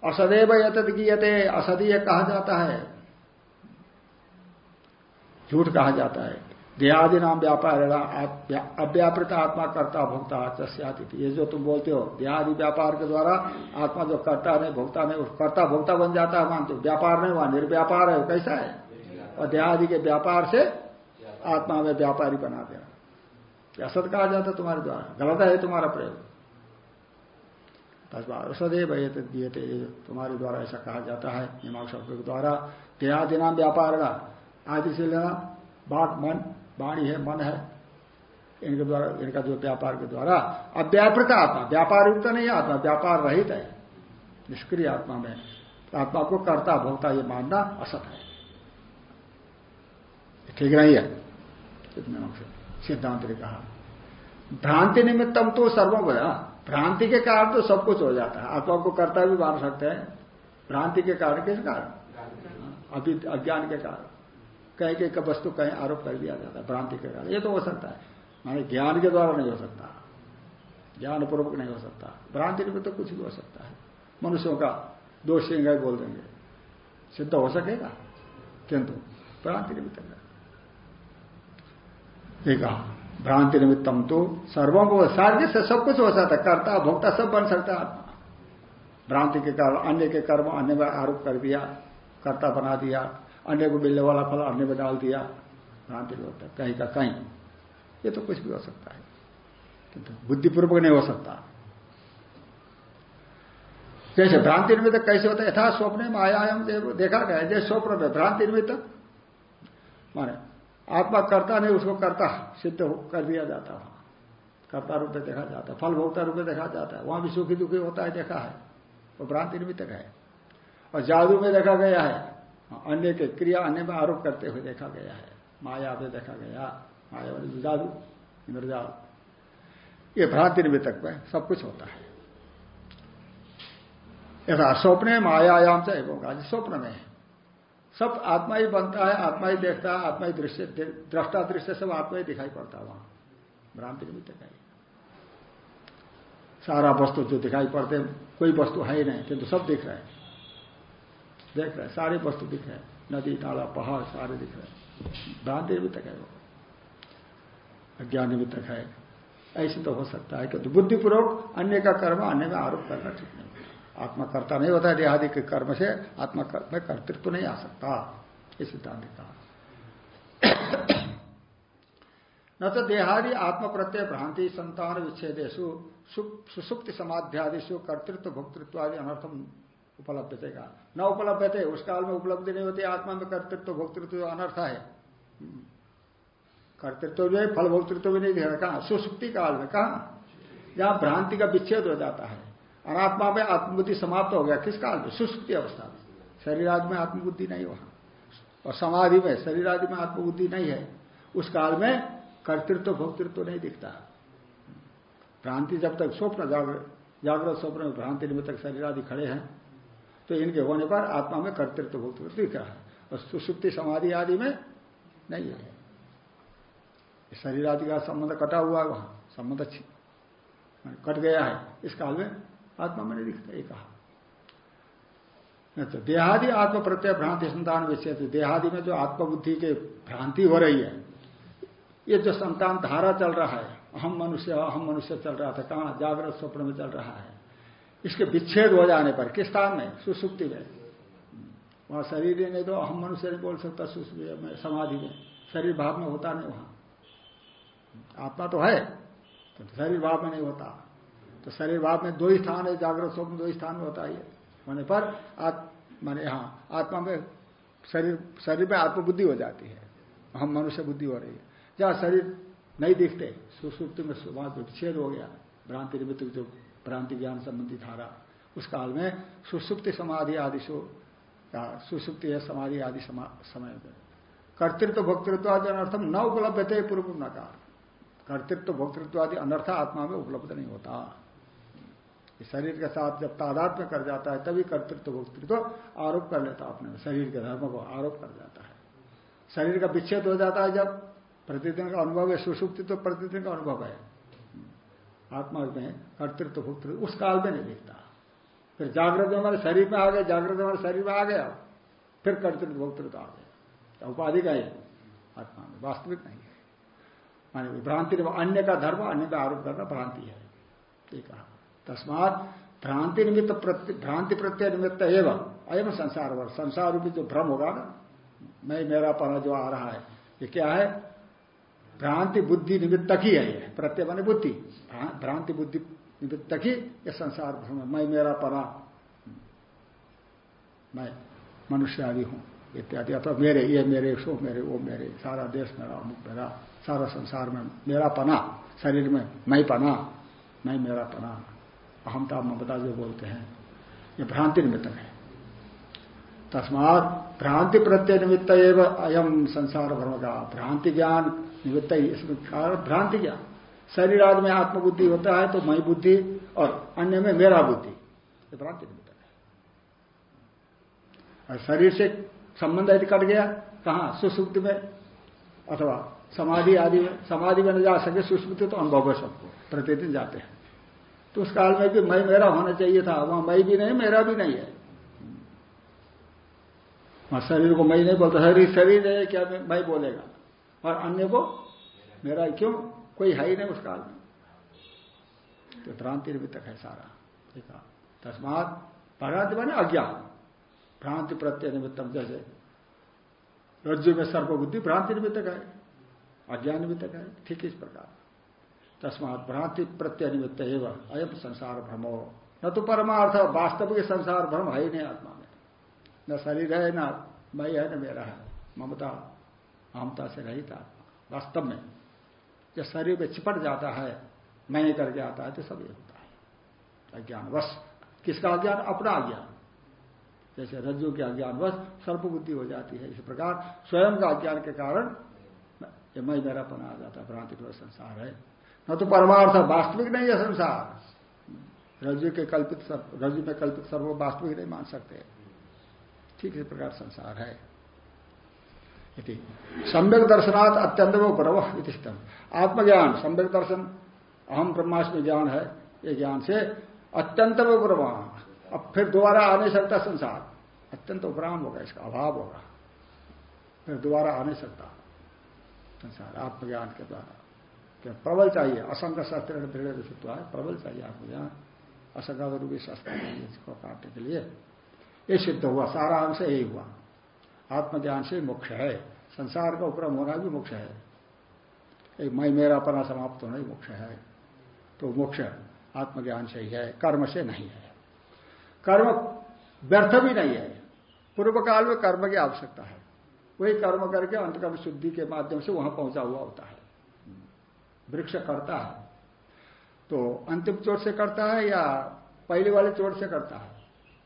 असदैव यतद गीयते असदीय कहा जाता है। झूठ कहा जाता है। देहादि नाम व्यापार अव्यापृत आत्मा कर्ता भोक्ता चस्याति ये जो तुम बोलते हो, देहादि व्यापार के द्वारा आत्मा जो करता नहीं भोक्ता नहीं कर्ता भोक्ता बन जाता है, मानते व्यापार नहीं हुआ निर्व्यापार है, कैसा है? और देहादि के व्यापार से आत्मा में व्यापारी बना देना। असत कहा जाता तुम्हारे द्वारा? गलत है तुम्हारा प्रयोग। सदैव दिए थे तुम्हारे द्वारा ऐसा कहा जाता है, मीमांसा के द्वारा, देहादि नाम व्यापार आदि से लेना, बात मन वाणी है, मन है, इनके द्वारा, इनका जो व्यापार के द्वारा अव्यापृत आत्मा व्यापार युक्त नहीं आत्मा व्यापार रहित है। निष्क्रिय आत्मा में, आत्मा को कर्ता, भोक्ता ये मानना असत है। ठीक नहीं है? इतने सिद्धांत ने कहा। भ्रांति निमित्तम तो सर्वम भ्रांति के कारण तो सब कुछ हो जाता है। आत्मा को कर्ता भी मान सकते हैं। भ्रांति के कारण किस कारण? अज्ञान के कारण। कहीं का वस्तु कहीं आरोप कर दिया जाता है, भ्रांति के कारण ये तो हो सकता है। माने ज्ञान के द्वारा नहीं हो सकता। ज्ञान पूर्वक नहीं हो सकता। भ्रांति में तो कुछ भी हो सकता है। मनुष्यों का दो सिंह बोल देंगे। सिद्ध हो सकेगा? किंतु भ्रांति निमित्त कहा, भ्रांति निमित्तम तो सर्वम को सार्य से सब कुछ हो सकता है। कर्ता, भोक्ता सब बन सकता है आत्मा। भ्रांति के कारण अन्य के कर्म, अन्य में आरोप कर दिया, कर्ता बना दिया। अन्य को मिलने वाला फल अन्य में डाल दिया, भ्रांति होता, कहीं का कहीं। ये तो कुछ भी हो सकता है। किंतु बुद्धिपूर्वक नहीं हो सकता। जैसे भ्रांति निमित्त कैसे होता है? यथा स्वप्न में आयाम देखा गया जैसे स्वप्न में भ्रांति निमित्त माने आत्मा करता नहीं, उसको करता सिद्ध कर दिया जाता वहाँ कर्ता रूप में देखा जाता है, फल भोक्ता रूप में देखा जाता है। वहाँ भी सुखी दुखी होता है, देखा है। वो भ्रांति निमित्त है। और जादू में देखा गया है अन्य के क्रिया अन्य में आरोप करते हुए देखा गया है। माया में देखा गया। माया वाली जादू इंद्रजाल ये भ्रांति निमित्तक में सब कुछ होता है। यथा स्वप्न मायायाम से होगा स्वप्न में सब आत्मा ही बनता है, आत्मा ही देखता है, आत्मा ही दृश्य, दृष्टा दृश्य सब आत्मा ही दिखाई पड़ता है वहाँ। भ्रांति निमित्त का सारा वस्तु जो दिखाई पड़ते कोई वस्तु है ही नहीं, किंतु सब दिख रहे हैं। देख रहे सारे वस्तु दिख रहे नदी, नाला, पहाड़, सारे दिख रहे भ्रांति निमित्तक है वो। अज्ञान निमित्तक है। ऐसे तो हो सकता है कि बुद्धिपूर्वक अन्य का कर्म, अन्य में आरोप करना ठीक नहीं आत्मा कर्ता नहीं होता, देहादि के कर्म से आत्मा में कर्तृत्व नहीं आ सकता। ये सिद्धांत कहा। [COUGHS] न तो देहादि, आत्म प्रत्यय, भ्रांति, संतान, विच्छेदेशु सुसुप्ति, समाध्यादिशु, कर्तृत्व, भोक्तृत्व आदि अनर्थम उपलब्ध थे का न उपलब्ध थे उस काल में उपलब्धि नहीं होती, आत्मा में कर्तृत्व, भोक्तृत्व अनर्थ है। कर्तृत्व जो है फल भोक्तृत्व भी नहीं दिख कहा? सुसुप्ति काल में। कहा? जहाँ भ्रांति का विच्छेद हो जाता है। अनात्मा में आत्मबुद्धि समाप्त हो गया। किस काल में? सुसुप्ति अवस्था में। शरीर आदि में आत्मबुद्धि नहीं वहाँ। और समाधि में, शरीर आदि में आत्मबुद्धि नहीं है। उस काल में कर्तृत्व, भोक्तृत्व नहीं दिखता। भ्रांति जब तक स्वप्न जागृत स्वप्न में, भ्रांति निमित्त शरीर आदि खड़े हैं तो इनके होने पर आत्मा में कर्तृत्व भोक्तृत्व दिख रहा है और सुसुप्ति समाधि आदि में नहीं है। शरीर आदि का संबंध कटा हुआ है वहाँ, संबंध कट गया है, इस काल में आत्मा में नहीं दिखता, ये कहा। तो देहादि आत्म प्रत्यय भ्रांति संतान विषय देहादि में जो आत्मबुद्धि के भ्रांति हो रही है, ये जो संतान धारा चल रहा है, अहम मनुष्य अहम मनुष्य चल रहा था, कहा? जागृत स्वप्न में चल रहा है। इसके विच्छेद हो जाने पर, किस स्थान में? सुसुप्ति में। वहाँ शरीर ही नहीं तो हम मनुष्य नहीं बोल सकता, सुसुप्ति में समाधि में। शरीर भाव में होता नहीं वहाँ। आत्मा तो है तो शरीर भाव में नहीं होता। तो शरीर भाव में दो ही स्थान है, जागृत स्वप्न दो ही स्थान में होता है होने पर माने यहाँ, आत्मा में शरीर शरीर में आत्मबुद्धि हो जाती है। हम मनुष्य बुद्धि हो रही है। जहाँ शरीर नहीं दिखते, सुसुप्ति में वहाँ विच्छेद हो गया, भ्रांति निमित्त जो भ्रांति ज्ञान संबंधी धारा, उस काल में सुसुप्ति समाधि आदि सो सुसुप्ति है समाधि आदि समय में। कर्तृत्व भोक्तृत्व आदि अनर्थम न उपलब्ध थे पूर्व न कहा। कर्तृत्व भोक्तृत्व आदि अनर्थ आत्मा में उपलब्ध नहीं होता। शरीर के साथ जब तादाद में कर जाता है, तभी कर्तृत्व भोक्तृत्व आरोप कर लेता अपने शरीर के धर्म को आरोप कर जाता है। शरीर का विच्छेद हो जाता है जब। प्रतिदिन का अनुभव है, सुसुप्ति तो प्रतिदिन का अनुभव है। आत्मा में कर्तृत्व भुक्त उस काल में नहीं दिखता। फिर जागृत हमारे शरीर में आ गए जागृत हमारे शरीर में आ गया। फिर कर्तृत्व, भुक्तृत्व आ गया। तो उपाधि का ही आत्मा में, वास्तविक नहीं है। मानी भ्रांति अन्य का धर्म, अन्य का आरोप करना भ्रांति है। ठीक है तस्मात भ्रांति निमित्त भ्रांति प्रत्यय निमित्त एवं अयम संसार वर्ष संसार रूपी जो भ्रम होगा ना, मैं, मेरा पना जो आ रहा है, ये क्या है? भ्रांति बुद्धि निमित्त ही है। प्रत्यय माने बुद्धि। भ्रांति बुद्धि निमित्त ही यह संसार भ्रम मैं मेरा पना मैं मनुष्य आदि हूँ, इत्यादि। अथवा मेरे ये, मेरे सो, मेरे वो, मेरे सारा देश मेरा, अमुक मेरा, सारा संसार में मेरा पना, शरीर में मैं पना, मैं मेरा पना। अहमता ममता जो बोलते हैं, ये भ्रांति निमित्त है। तस्मात भ्रांति प्रत्यय निमित्त एवं अयम संसार भ्रम का भ्रांति ज्ञान निमित्त ही, इसमें कारण भ्रांति क्या शरीर आदि में आत्मबुद्धि होता है तो मई बुद्धि और अन्य में मेरा बुद्धि। ये भ्रांति निमित्त है। और शरीर से संबंध यदि कट गया, कहा? सुसुप्ति में, अथवा समाधि आदि में, समाधि में न जा सके सुस्मृति तो अनुभव है सबको, प्रतिदिन जाते हैं। तो उस काल में भी मैं मेरा होना चाहिए था, वहाँ मैं भी नहीं, मेरा भी नहीं है। वहाँ शरीर को मैं नहीं बोलता शरीर शरीर है, क्या मैं बोलेगा? और अन्य को मेरा क्यों? कोई है ही नहीं उस काल में। तो भ्रांति निमित्त है सारा। ठीक है तस्मात भ्रांति बने अज्ञान। भ्रांति प्रत्यय निमित्तम, जैसे रज्जु में सर्वबुद्धि भ्रांति निमित्त है। अज्ञान निमित्त है। ठीक इस प्रकार। तस्मात भ्रांति प्रत्यय निमित्त एवं अयम संसार भ्रमो। न तो परमार्थ, वास्तविक संसार भ्रम है ही नहीं आत्मा में। न शरीर है, न मैं है, न मेरा है। ममता। ममता से रहित आत्मा। वास्तव में जब शरीर में चिपट जाता है, मैं करके आता है तो सब ये होता है। अज्ञान बस किसका अज्ञान? अपना अज्ञान। जैसे रज्जु के अज्ञान बस सर्वबुद्धि हो जाती है इस प्रकार। स्वयं का अज्ञान के कारण ये मैं मेरा पना आ जाता है, भ्रांति संसार है। न तो परमार्थ वास्तविक नहीं है संसार। रज्जु के कल्पित रज्जु में कल्पित सर्व वास्तविक नहीं मान सकते। ठीक इस प्रकार संसार है। सम्यक दर्शनात् अत्यंत वो परव इतिष्टम आत्मज्ञान, सम्यक दर्शन अहम ब्रह्माष्टमी ज्ञान है, ये ज्ञान से अत्यंत उपरमान अब फिर दोबारा आ नहीं सकता संसार। अत्यंत उपराम होगा, इसका अभाव होगा। फिर दोबारा आ नहीं सकता संसार, आत्मज्ञान के द्वारा। क्या प्रबल चाहिए? असंग शस्त्र दृढ़ है, प्रबल चाहिए आत्मज्ञान। असंग रूपी शस्त्र काटने के लिए। ये सिद्ध हुआ सारा अंश यही हुआ। आत्मज्ञान से मोक्ष है। संसार का उपरम होना भी मोक्ष है। एक मैं मेरा पना समाप्त होना ही मोक्ष है। तो मोक्ष आत्मज्ञान से ही है, कर्म से नहीं है। कर्म व्यर्थ भी नहीं है। पूर्व काल में कर्म की आवश्यकता है। वही कर्म करके अंतकर्म शुद्धि के माध्यम से वहाँ पहुँचा हुआ होता है। वृक्ष करता है। तो अंतिम चोट से करता है या पहले वाले चोट से करता है?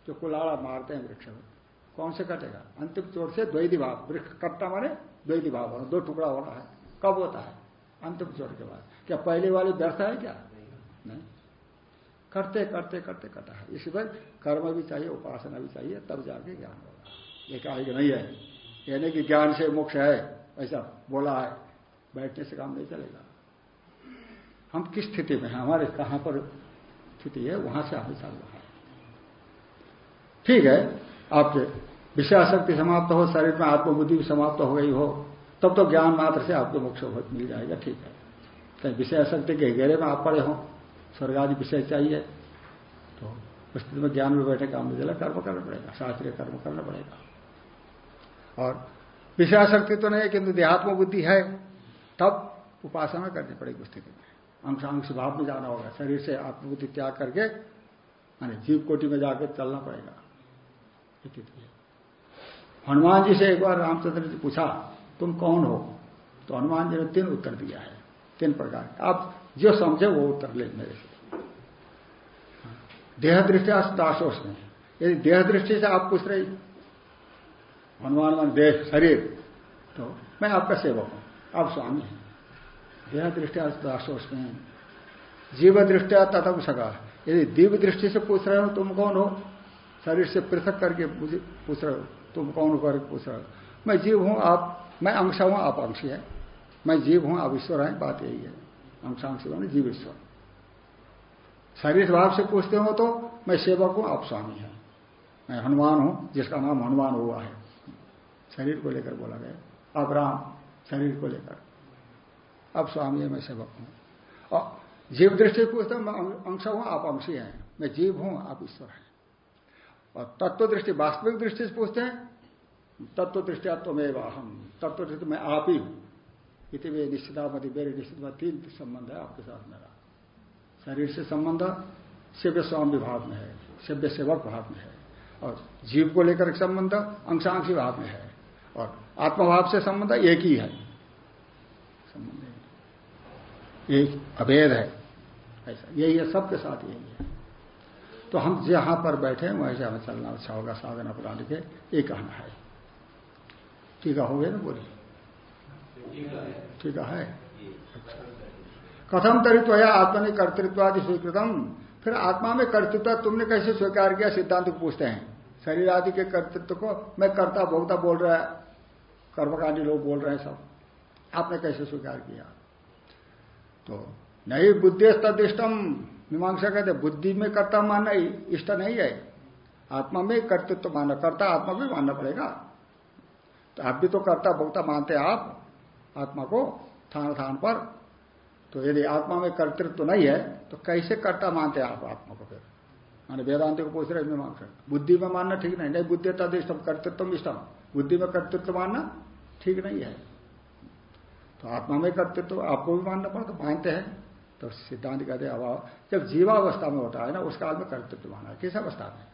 जो कुलाड़ा मारते हैं वृक्ष में। कौन से कटेगा? अंतिम चोट से द्वैधी भाव। वृक्ष कटता माने द्वैधी भाव होना, दो टुकड़ा होना है। कब होता है? अंतिम चोट के बाद। क्या पहले वाले व्यर्थ है क्या? नहीं। करते करते करते कटा है। इसी पर कर्म भी चाहिए, उपासना भी चाहिए, तब जाके ज्ञान होगा। एक आएगा नहीं है। यानी कि ज्ञान से मोक्ष है, ऐसा बोला है। बैठने से काम नहीं चलेगा। हम किस स्थिति में हैं? हमारे कहाँ पर स्थिति है, वहाँ से हमें चल रहा है। ठीक है। आपके विषय विषयाशक्ति समाप्त हो, शरीर में आत्मबुद्धि भी समाप्त हो गई हो, तब तो ज्ञान मात्र से आपको मोक्ष मिल जाएगा, ठीक है। कहीं विषयाशक्ति के घेरे में आप पड़े हो, स्वर्ग आदि विषय चाहिए तो स्थिति में ज्ञान में बैठे काम नहीं कर्म करना पड़ेगा, शास्त्रीय कर्म करना पड़ेगा। और विषय विषयाशक्ति तो नहीं है किंतु देहात्म बुद्धि है, तब उपासना करनी पड़ेगी स्थिति में। अंशांश भाव में जाना होगा, शरीर से आत्मबुद्धि त्याग करके, मानी जीव कोटि में जाकर चलना पड़ेगा। हनुमान जी से एक बार रामचंद्र जी पूछा, तुम कौन हो? तो हनुमान जी ने तीन उत्तर दिया है, तीन प्रकार आप जो समझे वो उत्तर ले मेरे से। देह दृष्टि दासोष में यदि देह दृष्टि से आप पूछ रहे हनुमान मान, देह, शरीर तो मैं आपका सेवक हूँ। आप स्वामी हैं। देह दृष्टिया दासोष में जीव दृष्टिया तथा सका यदि दिव्य दृष्टि से पूछ रहे हो, तुम कौन हो? शरीर से पृथक करके पूछ रहे हो, तुम कौन कर पूछ रहे हो? मैं जीव हूँ, आप, मैं अंश हूँ, आप अंश है। मैं जीव हूँ, आप ईश्वर हैं, बात यही है। अंशांश माने जीव ईश्वर। शरीर भाव से पूछते हो तो मैं सेवक हूँ, आप स्वामी है। मैं हनुमान हूँ, जिसका नाम हनुमान हुआ है। शरीर को लेकर बोला गया अब राम, शरीर को लेकर। अब स्वामी है, मैं सेवक हूँ। और जीव दृष्टि पूछते मैं अंश हूँ, आप अंशी हैं। मैं जीव हूँ, आप ईश्वर हैं। और तत्व दृष्टि वास्तविक दृष्टि से पूछते हैं तत्व दृष्टिया त्वमेव हम तत्व दृष्टि मैं आप ही हूँ। इतने निश्चितापति मेरे निश्चित तीन संबंध है आपके साथ मेरा। शरीर से संबंध, सेव्य स्वामी भाव में है, सेव्य सेवक भाव में है। और जीव को लेकर संबंध, अंशांशी भाव में है। और आत्मभाव से संबंध एक ही है। संबंध एक अभेद है। ऐसा। यही है, सबके साथ यही है। तो हम जहाँ पर बैठे हैं, वहीं से हमें चलना अच्छा होगा, साधन अपराध के ये कहना है। ठीक हो गया ना बोली? ठीक है। कथम तरित्व है, आत्मा ने कर्तृत्वादि स्वीकृतम। फिर आत्मा में कर्तृत्व तुमने कैसे स्वीकार किया? सिद्धांत को पूछते हैं। शरीर आदि के कर्तृत्व को मैं कर्ता भोगता बोल रहा है। कर्मकांडी लोग बोल रहे हैं सब। आपने कैसे स्वीकार किया? तो नहीं बुद्धि तदिष्टम मीमांसा कहते बुद्धि में कर्ता मानना इष्ट नहीं है। आत्मा में कर्तृत्व तो मानना, कर्ता आत्मा भी मानना पड़ेगा। तो आप भी तो कर्ता भोक्ता मानते आप, आत्मा को थान थान पर। तो यदि आत्मा में कर्तृत्व तो नहीं है तो कैसे कर्ता मानते आप आत्मा को फिर? माने वेदांत को पूछ रहे मीमांसा। बुद्धि में मानना ठीक नहीं नहीं बुद्धि तदिष्टम कर्तृत्व इष्टम बुद्धि में कर्तृत्व मानना ठीक नहीं है। तो आत्मा में कर्तृत्व, आपको भी मानना पड़ता, मानते हैं। तो सिद्धांत कहते हैं अभाव। जब जीवावस्था में होता है ना उस काल में कर्तृत्व माना है। किस अवस्था में?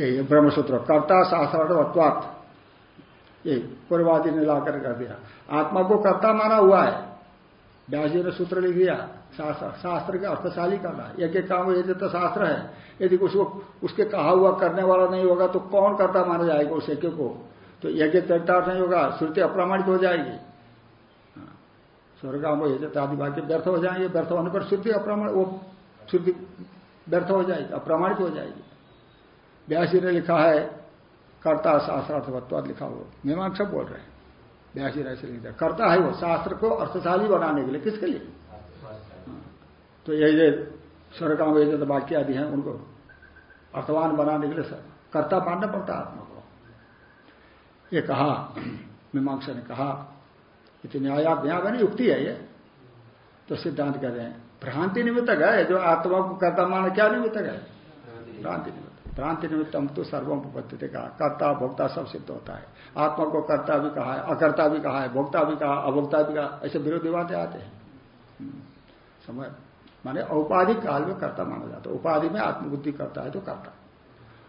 ये ब्रह्मसूत्र। कर्ता शास्त्रार्थ ये पूर्वादि ने लाकर कर दिया। आत्मा को कर्ता माना हुआ है। व्यास जी ने सूत्र लिख दिया। शास्त्र के अर्थशाली करना एक एक काम यदि तो शास्त्र है। यदि उसको उसके कहा हुआ करने वाला नहीं होगा तो कौन करता माना जाएगा उस? एक को? तो एक एक चरितार्थ नहीं होगा। श्रुति अप्रामाणिक हो जाएगी। स्वर्गाम आदि वाक्य व्यर्थ हो जाएँगे, व्यर्थ होने पर शुद्धि अप्रमाण वो शुद्धि व्यर्थ हो जाएगी, अप्रमाणित हो जाएगी। व्यासी ने लिखा है, कर्ता शास्त्रार्थवत्वाद लिखा हो मीमांसा बोल रहे हैं। व्यासी ऐसे लिखा करता है वो, शास्त्र को अर्थशाली बनाने के लिए। किसके लिए? तो ये ये स्वर्गाम तो वाक्य आदि हैं, उनको अर्थवान बनाने के लिए कर्ता मानना पड़ता आत्मा को। ये कहा, मीमांसा ने कहा इतनी न्याय यहाँ बनी युक्ति है ये? तो सिद्धांत कह रहे हैं भ्रांति निमित्तक है जो आत्मा को कर्ता माना क्या निमित्तक है? भ्रांति निमित्त भ्रांति निमित्त हम तो सर्वम उपत्ति कहा कर्ता भोक्ता सब सिद्ध होता है। आत्मा को कर्ता भी कहा है अकर्ता भी कहा है भोक्ता भी कहा अभोक्ता भी कहा ऐसे विरोधी बातें आते हैं। हम्म, समय माने औपाधिक काल में कर्ता माना जाता है। उपाधि में आत्मबुद्धि करता है तो कर्ता।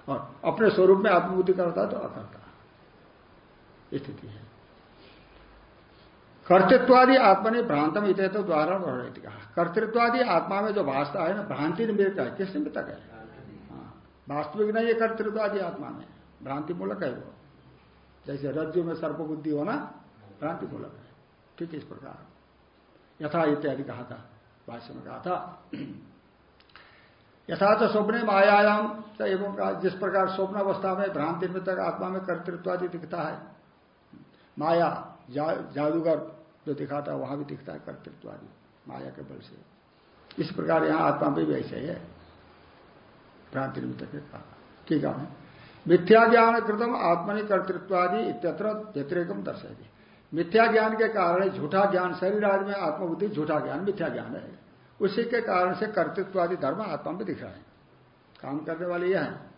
और अपने स्वरूप में आत्मबुद्धि करता है तो अकर्ता। स्थिति है। कर्तृत्वादि आत्मा ने भ्रांतम इत तो द्वारा वर्णित कहा। कर्तृत्वादि आत्मा में जो भाषता है ना भ्रांति निमित्त है। किस निमित्तक है? हाँ, वास्तविक नहीं है कर्तृत्वादि आत्मा में। भ्रांति मूलक है वो। जैसे रज्जु में सर्प बुद्धि होना भ्रांति मूलक है। ठीक इस प्रकार। यथा इत्यादि कहा था भाष्य में कहा था। यथा तो स्वप्न मायायाम एवं जिस प्रकार स्वप्न अवस्था में भ्रांति निमित्तक आत्मा में कर्तृत्वादि दिखता है। माया जा, जादूगर जो दिखाता है, वहाँ भी दिखता है कर्तृत्व आदि माया के बल से। इस प्रकार यहाँ आत्मा भी वैसे है भ्रांति निमित्त के कहा ठीक है? मिथ्या ज्ञान कृतम आत्मनि कर्तृत्वादि इत्यत्र व्यतिरेकम दर्शाएगी मिथ्या ज्ञान के कारण झूठा ज्ञान, शरीर आदि में आत्मबुद्धि झूठा ज्ञान, मिथ्या ज्ञान है। उसी के कारण से कर्तृत्वादि धर्म आत्मा में दिख रहा है। काम करने वाले यह है।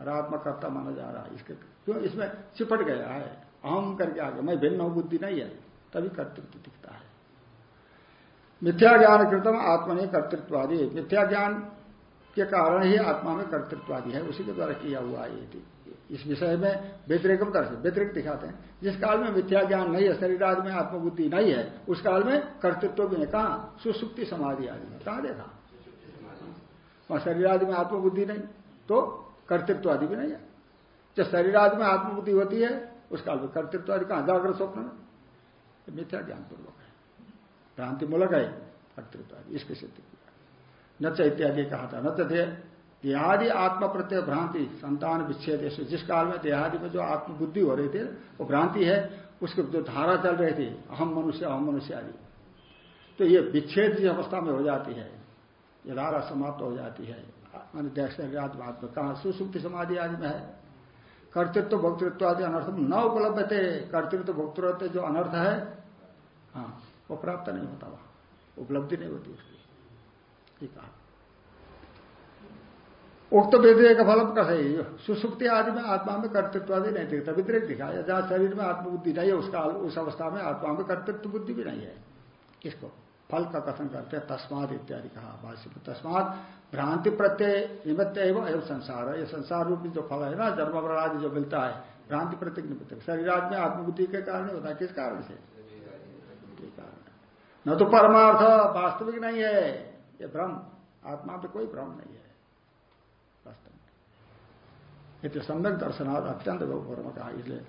और आत्मा कर्ता माना जा रहा है। इसके क्यों? इसमें चिपट गया है। अहम करके आगे। मैं भिन्न हूँ, बुद्धि नहीं है। तभी कर्तृत्व दिखता है। मिथ्या ज्ञान कृतम आत्मा ने कर्तृत्वादि। मिथ्या ज्ञान के कारण ही आत्मा में कर्तृत्वादि है। उसी के द्वारा किया हुआ है इस विषय में व्यतिरिकम कर व्यतिरिक्त दिखाते हैं। जिस काल में मिथ्या ज्ञान नहीं है, शरीर आदि में आत्मबुद्धि नहीं है, उस काल में कर्तृत्व भी नहीं। कहा? सुसुप्ति समाधि आदि में। कहा देखा? वहाँ शरीर आदि में आत्मबुद्धि नहीं तो कर्तृत्व आदि भी नहीं है। जब शरीर आदि में आत्मबुद्धि होती है, उस काल में कर्तृत्व आदि कहा? जागृत स्वप्न में। मिथ्या ज्ञान पूर्वक है। भ्रांति मूलक है कर्तृत्व इसके सिद्ध किया। न इत्यादि कहा था। न देहादि आत्मा प्रत्यय भ्रांति, संतान विच्छेद जिस काल में देहादि में जो आत्मबुद्धि हो रही थी, वो भ्रांति है, उसकी जो धारा चल रही थी, अहम मनुष्य अहम मनुष्य आदि। तो ये विच्छेद जिस अवस्था में हो जाती है। ये धारा समाप्त हो जाती है। मान शरीरात बात में कहा, सुसुप्ति समाधि आदि में है। कर्तृत्व, भोक्तृत्व आदि अनर्थ न उपलब्ध थे। कर्तृत्व, भोक्तृत्व जो अनर्थ है हाँ वो प्राप्त नहीं होता वहाँ। उपलब्धि नहीं होती उसकी। कहा। उक्त व्यतिरेक फलम का सही। सुसुप्ति आदि में आत्मा में कर्तृत्व आदि नहीं दिखता व्यतिरेक दिखाया। जहाँ शरीर में आत्मबुद्धि नहीं है, उसका उस अवस्था में आत्मा में कर्तृत्व बुद्धि भी नहीं है। किसको? फल का कथन करते हैं। तस्माद इत्यादि कहा भाष्य तस्माद भ्रांति प्रत्यय निमित्त एवं एवं संसार। है ये संसार रूप में जो फल है ना, जन्म जो मिलता है, भ्रांति प्रत्यय निमित्त। शरीर आदि में आत्मबुद्धि के कारण होता। है किस कारण से? न तो परमार्थ वास्तविक नहीं है, ये भ्रम आत्मा में कोई भ्रम नहीं है। वास्तव में सम्यक दर्शनाथ अत्यंत बहुभर्म कहा, इसलिए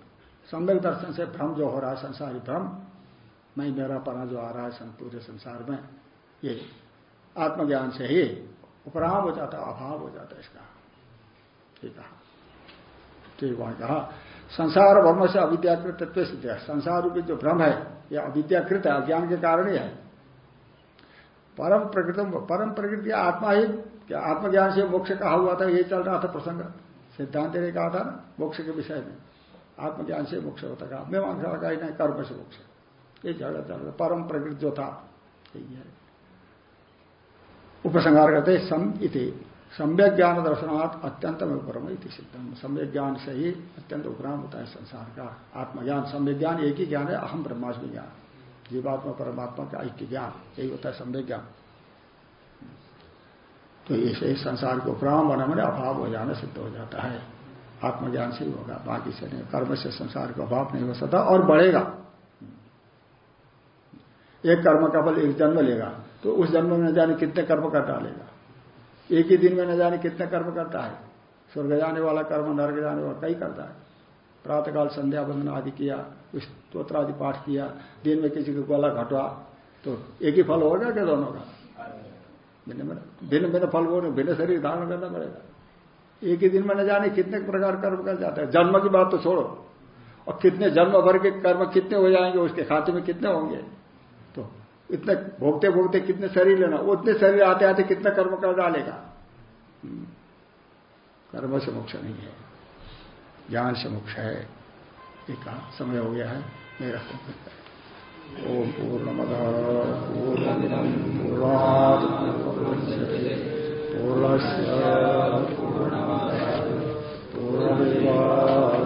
सम्यक दर्शन से भ्रम जो हो रहा है, संसारी भ्रम, मैं मेरा पना जो आ रहा है पूरे संसार में, ये आत्मज्ञान से ही उपराम हो जाता अभाव हो जाता है इसका। ठीक कहा। ठीक वहाँ कहा संसार भ्रम से अविद्याकृत तत्व सिद्ध है। संसार रूपी जो भ्रम है यह अविद्याकृत है, अज्ञान के कारण ही है। परम प्रकृतम, परम प्रकृति आत्मा ही, क्या आत्मज्ञान से मोक्ष कहा हुआ था, यही चल रहा था प्रसंग। सिद्धांत ने कहा था ना, मोक्ष के विषय में। आत्मज्ञान से मोक्ष होता कहा? मैं मांसा का ही नहीं, कर्म से मोक्ष। ये चल रहा परम प्रकृति जो था, यही है। उपसंहार करते सम इति। सम्यक ज्ञान दर्शनात् अत्यंत में उपरम सिद्धम। सम्यक ज्ञान से ही अत्यंत उपराम होता है संसार का आत्मज्ञान। सम्यक ज्ञान एक ही ज्ञान है, अहम ब्रह्मास्मि ज्ञान। जीवात्मा, परमात्मा का ऐक्य ज्ञान, यही होता है सम्यक ज्ञान तो इसे संसार को उपराम बना मैंने अभाव हो जाना सिद्ध हो जाता है। आत्मज्ञान से ही होगा, बाकी से नहीं। कर्म से संसार का अभाव नहीं हो सकता और बढ़ेगा। एक कर्म का फल एक जन्म लेगा तो उस जन्म में जाने कितने कर्म का डालेगा? एक ही दिन में न जाने कितने कर्म करता है। स्वर्ग जाने वाला कर्म, नर्क जाने वाला कई करता है। प्रातःकाल संध्या बंधन आदि किया स्त्रोत्र आदि पाठ किया, दिन में किसी को गोला घटवा तो एक ही फल होगा क्या दोनों का? भिन्न भिन्न फल हो भिन्न शरीर धारण करना पड़ेगा। एक ही दिन में न जाने कितने प्रकार कर्म कर जाता है। जन्म की बात तो छोड़ो। और कितने जन्म भर के कर्म कितने हो जाएँगे, उसके खाते में कितने होंगे? इतने भोगते भोगते कितने शरीर लेना उतने शरीर आते आते कितना कर्म कर डालेगा? हम्म। कर्म से मोक्ष नहीं है। ज्ञान से मोक्ष है। ये कहा समय हो गया है। मेरा ओम पूर्ण मद पूर्ण पूर्ण